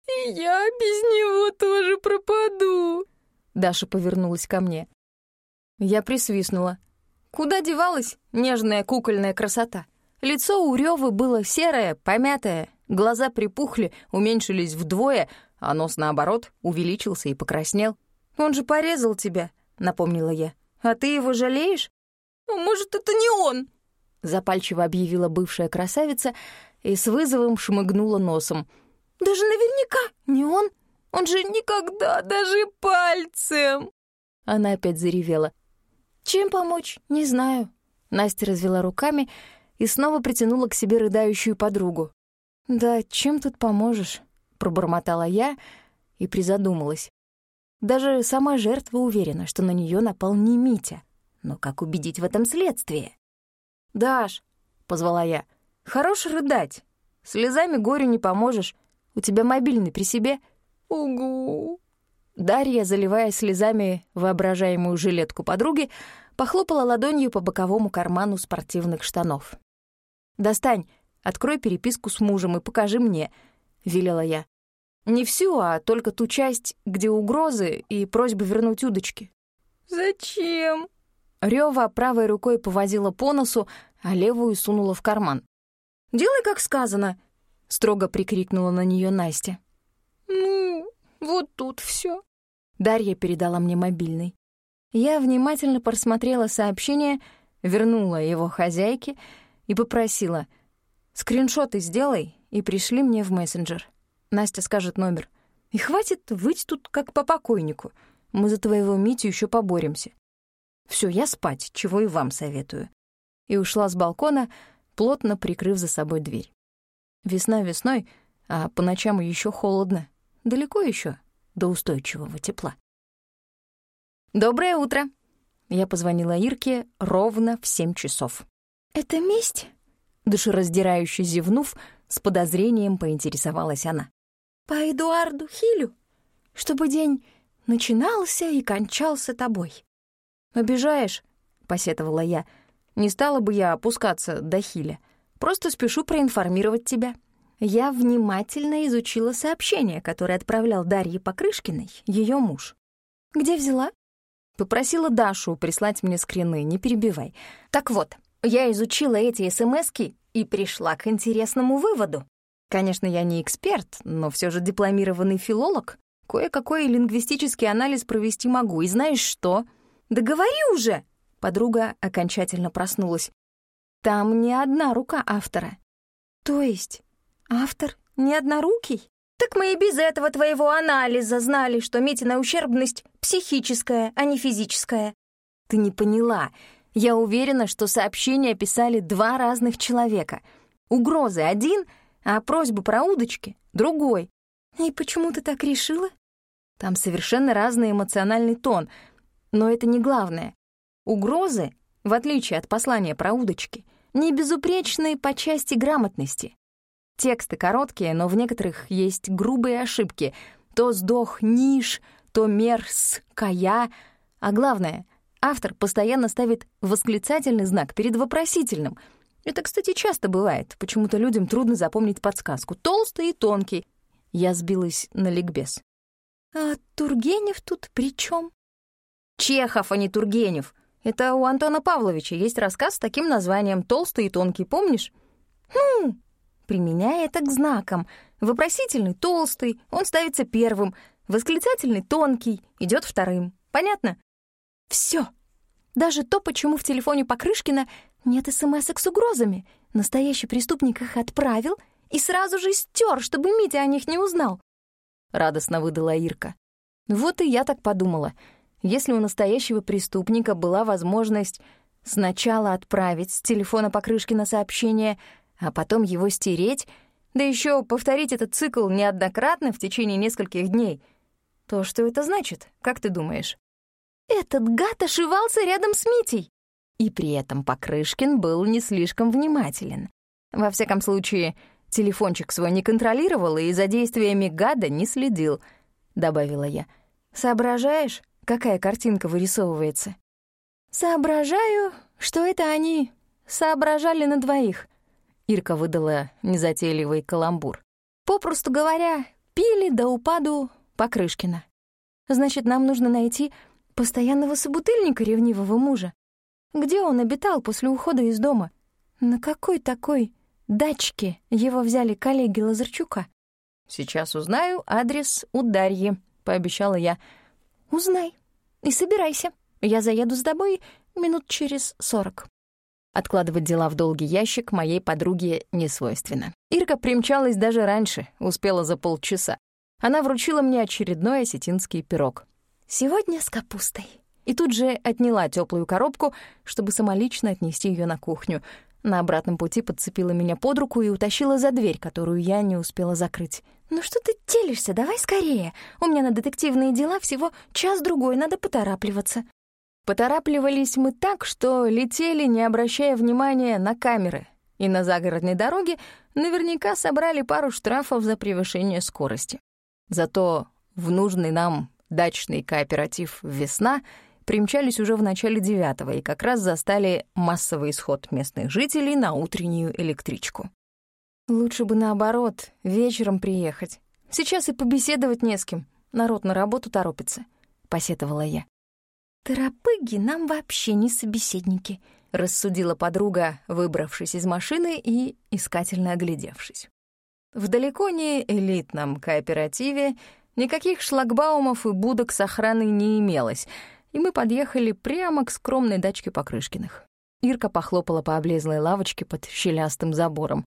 «И я без него тоже пропаду», — Даша повернулась ко мне. Я присвистнула. Куда девалась нежная кукольная красота? Лицо у Рёвы было серое, помятое, глаза припухли, уменьшились вдвое, а нос, наоборот, увеличился и покраснел. «Он же порезал тебя», — напомнила я. «А ты его жалеешь?» «А может, это не он?» — запальчиво объявила бывшая красавица и с вызовом шмыгнула носом. «Даже наверняка не он. Он же никогда даже пальцем!» Она опять заревела. «Чем помочь? Не знаю». Настя развела руками и снова притянула к себе рыдающую подругу. «Да чем тут поможешь?» — пробормотала я и призадумалась. Даже сама жертва уверена, что на нее напал не Митя. Но как убедить в этом следствие? «Даш», — позвала я, — «хорош рыдать. Слезами горю не поможешь. У тебя мобильный при себе?» «Угу». Дарья, заливая слезами воображаемую жилетку подруги, похлопала ладонью по боковому карману спортивных штанов. «Достань, открой переписку с мужем и покажи мне», — велела я. «Не всю, а только ту часть, где угрозы и просьба вернуть удочки». «Зачем?» Рёва правой рукой повозила по носу, а левую сунула в карман. «Делай, как сказано!» — строго прикрикнула на неё Настя. «Ну, вот тут всё». Дарья передала мне мобильный. Я внимательно просмотрела сообщение, вернула его хозяйке и попросила «Скриншоты сделай и пришли мне в мессенджер». Настя скажет номер. «И хватит выть тут, как по покойнику. Мы за твоего Митю ещё поборемся». Все, я спать, чего и вам советую. И ушла с балкона, плотно прикрыв за собой дверь. Весна весной, а по ночам еще холодно. Далеко еще до устойчивого тепла. «Доброе утро!» Я позвонила Ирке ровно в семь часов. «Это месть?» Душераздирающе зевнув, с подозрением поинтересовалась она. «По Эдуарду Хилю? Чтобы день начинался и кончался тобой». «Обижаешь?» — посетовала я. «Не стала бы я опускаться до хиля. Просто спешу проинформировать тебя». Я внимательно изучила сообщение, которое отправлял Дарье Покрышкиной ее муж. «Где взяла?» Попросила Дашу прислать мне скрины, не перебивай. Так вот, я изучила эти смски и пришла к интересному выводу. Конечно, я не эксперт, но все же дипломированный филолог. Кое-какой лингвистический анализ провести могу. И знаешь что? «Да говори уже!» Подруга окончательно проснулась. «Там не одна рука автора». «То есть автор не однорукий?» «Так мы и без этого твоего анализа знали, что Митина ущербность психическая, а не физическая». «Ты не поняла. Я уверена, что сообщения писали два разных человека. Угрозы один, а просьбы про удочки — другой». «И почему ты так решила?» Там совершенно разный эмоциональный тон — но это не главное. Угрозы, в отличие от послания про удочки, не безупречны по части грамотности. Тексты короткие, но в некоторых есть грубые ошибки. То сдох Ниш, то мерс Кая. А главное, автор постоянно ставит восклицательный знак перед вопросительным. Это, кстати, часто бывает. Почему-то людям трудно запомнить подсказку. Толстый и тонкий. Я сбилась на ликбез. «А Тургенев тут при чем? «Чехов, а не Тургенев. Это у Антона Павловича есть рассказ с таким названием «Толстый и тонкий», помнишь?» «Хм, применяя это к знакам. Вопросительный — толстый, он ставится первым. Восклицательный — тонкий, идет вторым. Понятно? Все. Даже то, почему в телефоне Покрышкина нет смс с угрозами. Настоящий преступник их отправил и сразу же стер, чтобы Митя о них не узнал. — радостно выдала Ирка. Вот и я так подумала. Если у настоящего преступника была возможность сначала отправить с телефона Покрышкина сообщение, а потом его стереть, да еще повторить этот цикл неоднократно в течение нескольких дней, то что это значит, как ты думаешь? Этот гад ошивался рядом с Митей. И при этом Покрышкин был не слишком внимателен. Во всяком случае, Телефончик свой не контролировал и за действиями гада не следил», — добавила я. «Соображаешь, какая картинка вырисовывается?» «Соображаю, что это они соображали на двоих», — Ирка выдала незатейливый каламбур. «Попросту говоря, пили до упаду Покрышкина. Значит, нам нужно найти постоянного собутыльника ревнивого мужа. Где он обитал после ухода из дома? На какой такой дачке его взяли коллеги Лазарчука. «Сейчас узнаю адрес у Дарьи», — пообещала я. «Узнай и собирайся. Я заеду с тобой минут через сорок». Откладывать дела в долгий ящик моей подруге не свойственно. Ирка примчалась даже раньше, успела за полчаса. Она вручила мне очередной осетинский пирог. «Сегодня с капустой». И тут же отняла теплую коробку, чтобы самолично отнести ее на кухню, на обратном пути подцепила меня под руку и утащила за дверь, которую я не успела закрыть. «Ну что ты телишься? Давай скорее. У меня на детективные дела всего час-другой, надо поторапливаться». Поторапливались мы так, что летели, не обращая внимания на камеры, и на загородной дороге наверняка собрали пару штрафов за превышение скорости. Зато в нужный нам дачный кооператив «Весна» примчались уже в начале девятого и как раз застали массовый исход местных жителей на утреннюю электричку. Лучше бы наоборот, вечером приехать. Сейчас и побеседовать не с кем. Народ на работу торопится, — посетовала я. «Торопыги нам вообще не собеседники», — рассудила подруга, выбравшись из машины и искательно оглядевшись. В далеко не элитном кооперативе никаких шлагбаумов и будок с охраной не имелось — и мы подъехали прямо к скромной дачке Покрышкиных. Ирка похлопала по облезлой лавочке под щелястым забором.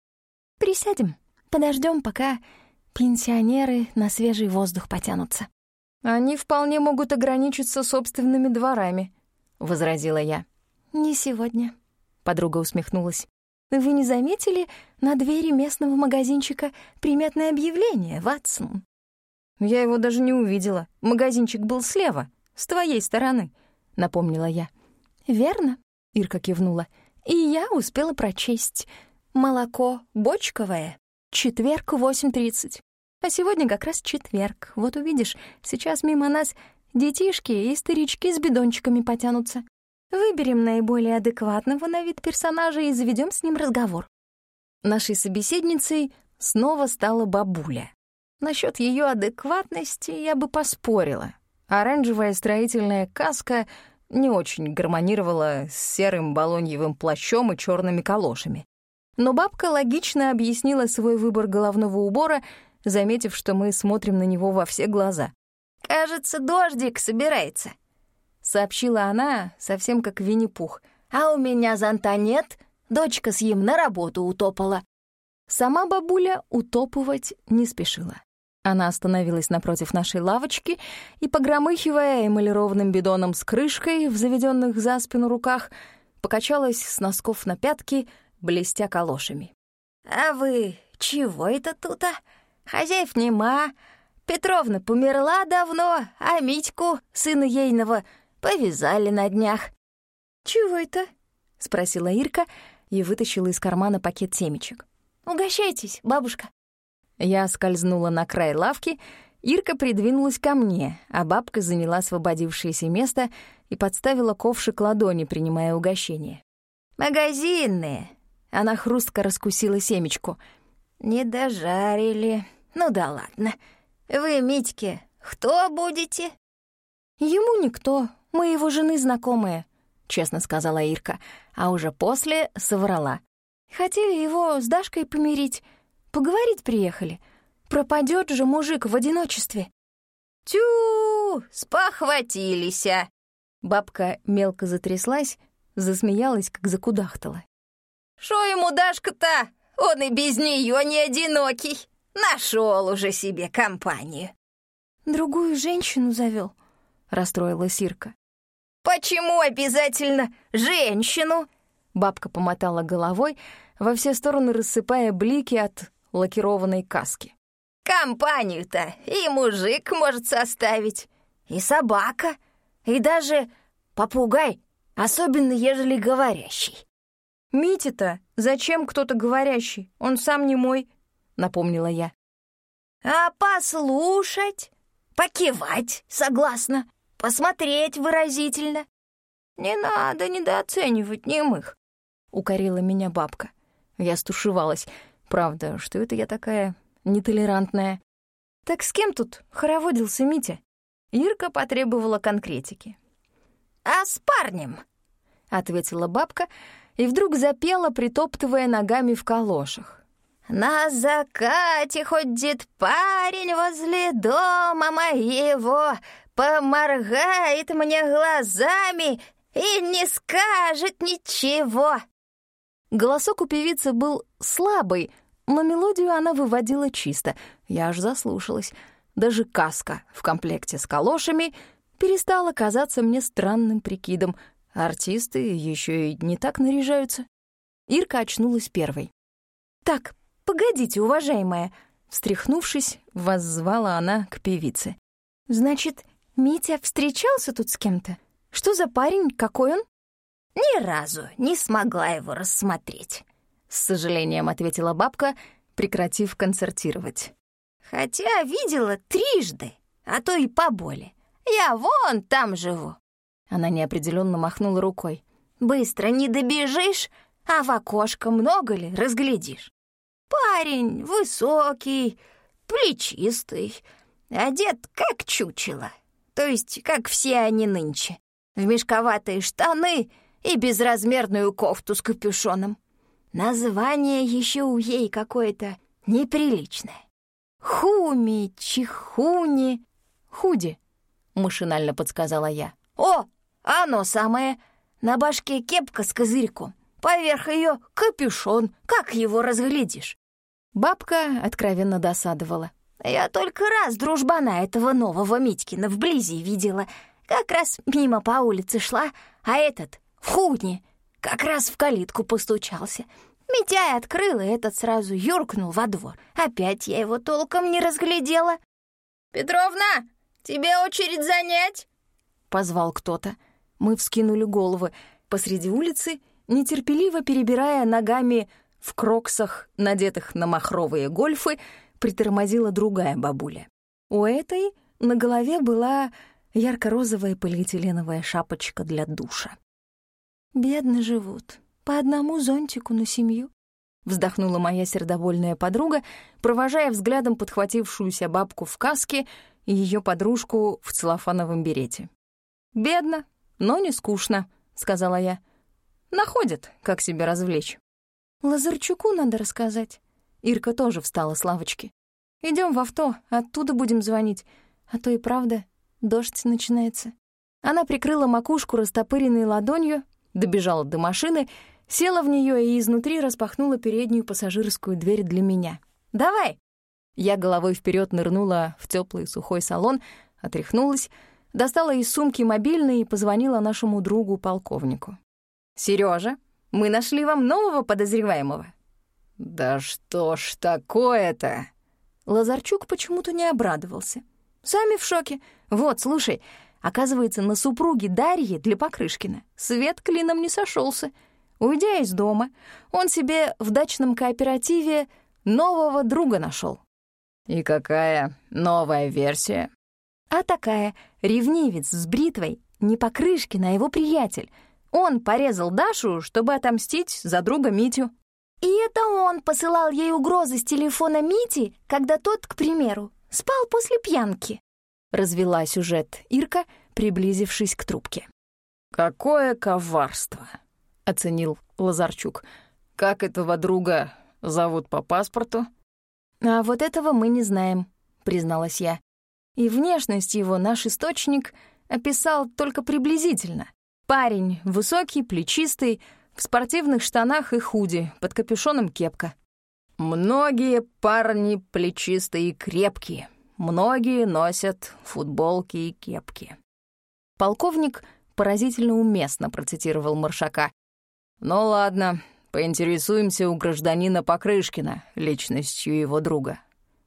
«Присядем, подождем, пока пенсионеры на свежий воздух потянутся». «Они вполне могут ограничиться собственными дворами», — возразила я. «Не сегодня», — подруга усмехнулась. «Вы не заметили на двери местного магазинчика приметное объявление, Ватсон?» «Я его даже не увидела. Магазинчик был слева», с твоей стороны», — напомнила я. «Верно», — Ирка кивнула. «И я успела прочесть. Молоко бочковое. Четверг, 8.30. А сегодня как раз четверг. Вот увидишь, сейчас мимо нас детишки и старички с бидончиками потянутся. Выберем наиболее адекватного на вид персонажа и заведем с ним разговор». Нашей собеседницей снова стала бабуля. Насчет ее адекватности я бы поспорила. Оранжевая строительная каска не очень гармонировала с серым балоньевым плащом и черными калошами. Но бабка логично объяснила свой выбор головного убора, заметив, что мы смотрим на него во все глаза. «Кажется, дождик собирается», — сообщила она, совсем как Винни-Пух. «А у меня зонта нет, дочка с ним на работу утопала». Сама бабуля утопывать не спешила. Она остановилась напротив нашей лавочки и, погромыхивая эмалированным бидоном с крышкой в заведенных за спину руках, покачалась с носков на пятки, блестя калошами. «А вы чего это тут, а? Хозяев нема. Петровна померла давно, а Митьку, сына ейного, повязали на днях». «Чего это?» — спросила Ирка и вытащила из кармана пакет семечек. «Угощайтесь, бабушка». Я скользнула на край лавки, Ирка придвинулась ко мне, а бабка заняла освободившееся место и подставила ковшик ладони, принимая угощение. «Магазинные!» — она хрустко раскусила семечку. «Не дожарили. Ну да ладно. Вы, Митьке, кто будете?» «Ему никто. Мы его жены знакомые», — честно сказала Ирка, а уже после соврала. «Хотели его с Дашкой помирить. Поговорить приехали. Пропадет же мужик в одиночестве». «Тю, спохватились!» Бабка мелко затряслась, засмеялась, как закудахтала. «Шо ему Дашка-то? Он и без нее не одинокий. Нашел уже себе компанию». «Другую женщину завел, расстроилась Ирка. «Почему обязательно женщину?» Бабка помотала головой, во все стороны рассыпая блики от лакированной каски. «Компанию-то и мужик может составить, и собака, и даже попугай, особенно ежели говорящий». «Мите-то зачем кто-то говорящий? Он сам не мой», — напомнила я. «А послушать, покивать, согласно, посмотреть выразительно. Не надо недооценивать немых», — укорила меня бабка. Я стушевалась. Правда, что это я такая нетолерантная? «Так с кем тут хороводился Митя?» Ирка потребовала конкретики. «А с парнем», — ответила бабка и вдруг запела, притоптывая ногами в калошах. «На закате ходит парень возле дома моего, поморгает мне глазами и не скажет ничего». Голосок у певицы был слабый, но мелодию она выводила чисто. Я аж заслушалась. Даже каска в комплекте с калошами перестала казаться мне странным прикидом. Артисты еще и не так наряжаются. Ирка очнулась первой. «Так, погодите, уважаемая!» Встряхнувшись, воззвала она к певице. «Значит, Митя встречался тут с кем-то? Что за парень? Какой он?» «Ни разу не смогла его рассмотреть», — с сожалением ответила бабка, прекратив концертировать. «Хотя видела трижды, а то и поболе. Я вон там живу». Она неопределенно махнула рукой. «Быстро не добежишь, а в окошко много ли разглядишь. Парень высокий, плечистый, одет как чучело, то есть как все они нынче, в мешковатые штаны и безразмерную кофту с капюшоном. Название еще у ей какое-то неприличное. Хуми, чихуни, худи, машинально подсказала я. О, оно самое. На башке кепка с козырьком. Поверх ее капюшон. Как его разглядишь? Бабка откровенно досадовала. Я только раз дружбана этого нового Митькина вблизи видела. Как раз мимо по улице шла, а этот в хуне как раз в калитку постучался. Митяй открыл, и этот сразу юркнул во двор. Опять я его толком не разглядела. «Петровна, тебе очередь занять?» — позвал кто-то. Мы вскинули головы. Посреди улицы, нетерпеливо перебирая ногами в кроксах, надетых на махровые гольфы, притормозила другая бабуля. У этой на голове была ярко-розовая полиэтиленовая шапочка для душа. «Бедно живут. По одному зонтику на семью», — вздохнула моя сердобольная подруга, провожая взглядом подхватившуюся бабку в каске и ее подружку в целлофановом берете. «Бедно, но не скучно», — сказала я. «Находят, как себя развлечь». «Лазарчуку надо рассказать». Ирка тоже встала с лавочки. Идем в авто, оттуда будем звонить. А то и правда, дождь начинается». Она прикрыла макушку растопыренной ладонью, добежала до машины, села в нее и изнутри распахнула переднюю пассажирскую дверь для меня. «Давай!» Я головой вперед нырнула в теплый сухой салон, отряхнулась, достала из сумки мобильный и позвонила нашему другу-полковнику. Сережа, мы нашли вам нового подозреваемого». «Да что ж такое-то?» Лазарчук почему-то не обрадовался. «Сами в шоке. Вот, слушай, Оказывается, на супруге Дарьи для Покрышкина свет клином не сошелся. Уйдя из дома, он себе в дачном кооперативе нового друга нашел. «И какая новая версия?» А такая, ревнивец с бритвой, не Покрышкин, а его приятель. Он порезал Дашу, чтобы отомстить за друга Митю. И это он посылал ей угрозы с телефона Мити, когда тот, к примеру, спал после пьянки. Развела сюжет Ирка, приблизившись к трубке. «Какое коварство!» — оценил Лазарчук. «Как этого друга зовут по паспорту?» «А вот этого мы не знаем», — призналась я. И внешность его наш источник описал только приблизительно. Парень высокий, плечистый, в спортивных штанах и худи, под капюшоном кепка. «Многие парни плечистые и крепкие», Многие носят футболки и кепки. Полковник поразительно уместно процитировал Маршака. «Ну ладно, поинтересуемся у гражданина Покрышкина личностью его друга.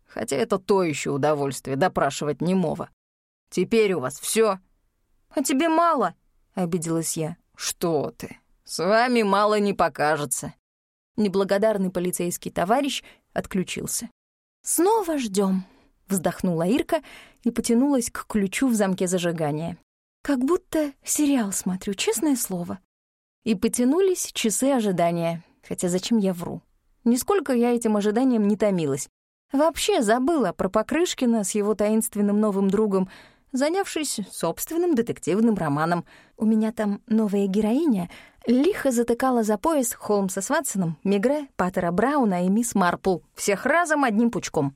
Хотя это то еще удовольствие допрашивать немого. Теперь у вас все. «А тебе мало?» — обиделась я. «Что ты? С вами мало не покажется». Неблагодарный полицейский товарищ отключился. «Снова ждем вздохнула Ирка и потянулась к ключу в замке зажигания. Как будто сериал смотрю, честное слово. И потянулись часы ожидания. Хотя зачем я вру? Нисколько я этим ожиданием не томилась. Вообще забыла про Покрышкина с его таинственным новым другом, занявшись собственным детективным романом. У меня там новая героиня лихо затыкала за пояс Холмса с Ватсоном, Мегре, Паттера Брауна и мисс Марпл, всех разом одним пучком.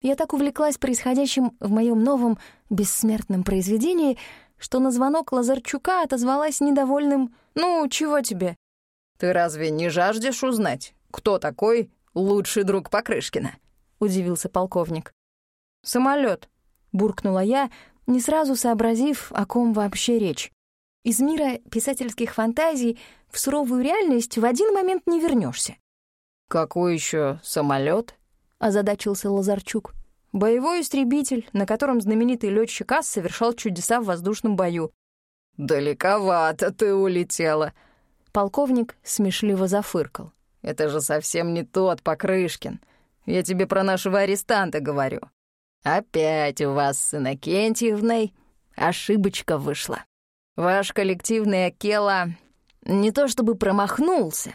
Я так увлеклась происходящим в моем новом бессмертном произведении, что на звонок Лазарчука отозвалась недовольным «Ну, чего тебе?» «Ты разве не жаждешь узнать, кто такой лучший друг Покрышкина?» — удивился полковник. «Самолет», — буркнула я, не сразу сообразив, о ком вообще речь. Из мира писательских фантазий в суровую реальность в один момент не вернешься. «Какой еще самолет? — озадачился Лазарчук. «Боевой истребитель, на котором знаменитый летчик Ас совершал чудеса в воздушном бою». «Далековато ты улетела!» Полковник смешливо зафыркал. «Это же совсем не тот Покрышкин. Я тебе про нашего арестанта говорю. Опять у вас с Иннокентьевной ошибочка вышла. Ваш коллективный Акела не то чтобы промахнулся,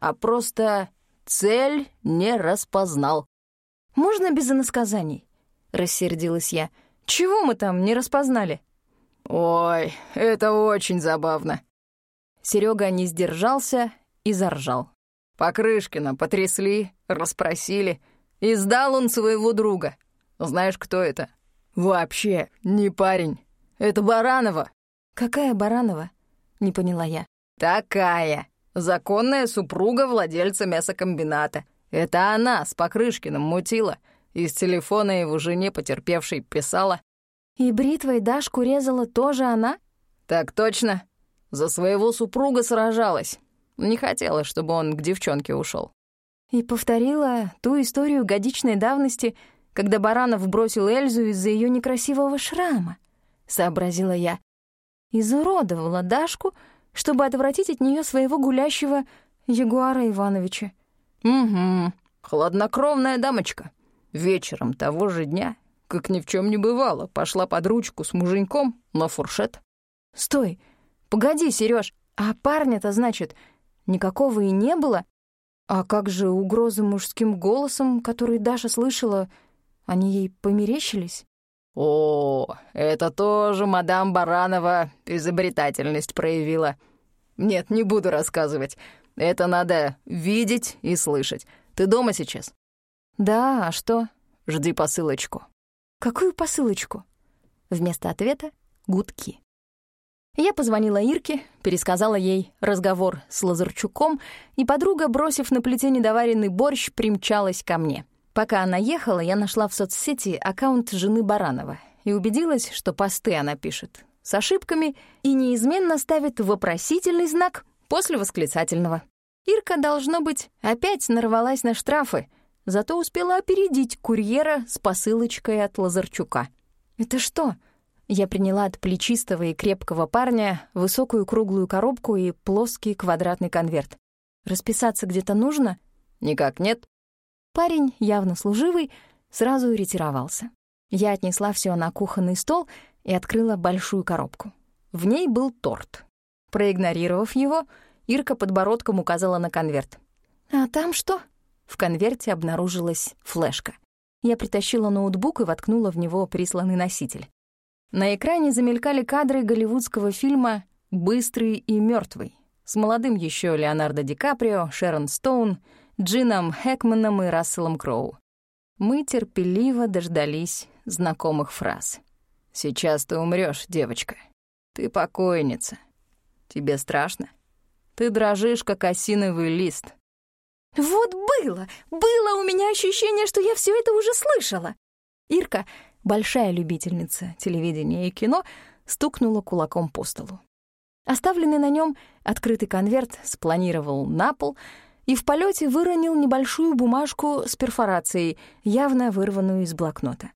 а просто цель не распознал. «Можно без иносказаний?» — рассердилась я. «Чего мы там не распознали?» «Ой, это очень забавно». Серега не сдержался и заржал. Покрышкина потрясли, расспросили. И сдал он своего друга. Знаешь, кто это? Вообще не парень. Это Баранова. «Какая Баранова?» — не поняла я. «Такая. Законная супруга владельца мясокомбината. Это она с Покрышкиным мутила. Из телефона его жене потерпевшей писала. «И бритвой Дашку резала тоже она?» «Так точно. За своего супруга сражалась. Не хотела, чтобы он к девчонке ушел. И повторила ту историю годичной давности, когда Баранов бросил Эльзу из-за ее некрасивого шрама, — сообразила я. Изуродовала Дашку, чтобы отвратить от нее своего гулящего Ягуара Ивановича. «Угу, хладнокровная дамочка. Вечером того же дня, как ни в чем не бывало, пошла под ручку с муженьком на фуршет». «Стой, погоди, Сереж, а парня-то, значит, никакого и не было? А как же угрозы мужским голосом, который Даша слышала, они ей померещились?» «О, это тоже мадам Баранова изобретательность проявила. Нет, не буду рассказывать. Это надо видеть и слышать. Ты дома сейчас?» «Да, а что?» «Жди посылочку». «Какую посылочку?» Вместо ответа — гудки. Я позвонила Ирке, пересказала ей разговор с Лазарчуком, и подруга, бросив на плите недоваренный борщ, примчалась ко мне. Пока она ехала, я нашла в соцсети аккаунт жены Баранова и убедилась, что посты она пишет с ошибками и неизменно ставит вопросительный знак после восклицательного. Ирка, должно быть, опять нарвалась на штрафы, зато успела опередить курьера с посылочкой от Лазарчука. «Это что?» Я приняла от плечистого и крепкого парня высокую круглую коробку и плоский квадратный конверт. Расписаться где-то нужно? Никак нет. Парень, явно служивый, сразу ретировался. Я отнесла все на кухонный стол и открыла большую коробку. В ней был торт. Проигнорировав его, Ирка подбородком указала на конверт. «А там что?» В конверте обнаружилась флешка. Я притащила ноутбук и воткнула в него присланный носитель. На экране замелькали кадры голливудского фильма «Быстрый и мертвый с молодым еще Леонардо Ди Каприо, Шерон Стоун, Джином Хэкманом и Расселом Кроу. Мы терпеливо дождались знакомых фраз. «Сейчас ты умрешь, девочка. Ты покойница. Тебе страшно? Ты дрожишь, как осиновый лист. Вот было, было у меня ощущение, что я все это уже слышала. Ирка, большая любительница телевидения и кино, стукнула кулаком по столу. Оставленный на нем открытый конверт спланировал на пол и в полете выронил небольшую бумажку с перфорацией, явно вырванную из блокнота.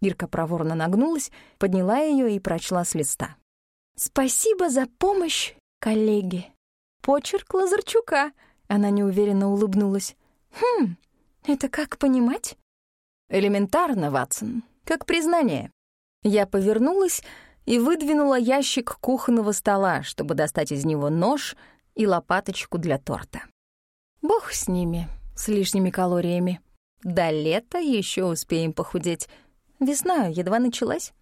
Ирка проворно нагнулась, подняла ее и прочла с листа. «Спасибо за помощь, коллеги». Почерк Лазарчука — она неуверенно улыбнулась. «Хм, это как понимать?» «Элементарно, Ватсон, как признание». Я повернулась и выдвинула ящик кухонного стола, чтобы достать из него нож и лопаточку для торта. Бог с ними, с лишними калориями. До лета еще успеем похудеть. Весна едва началась.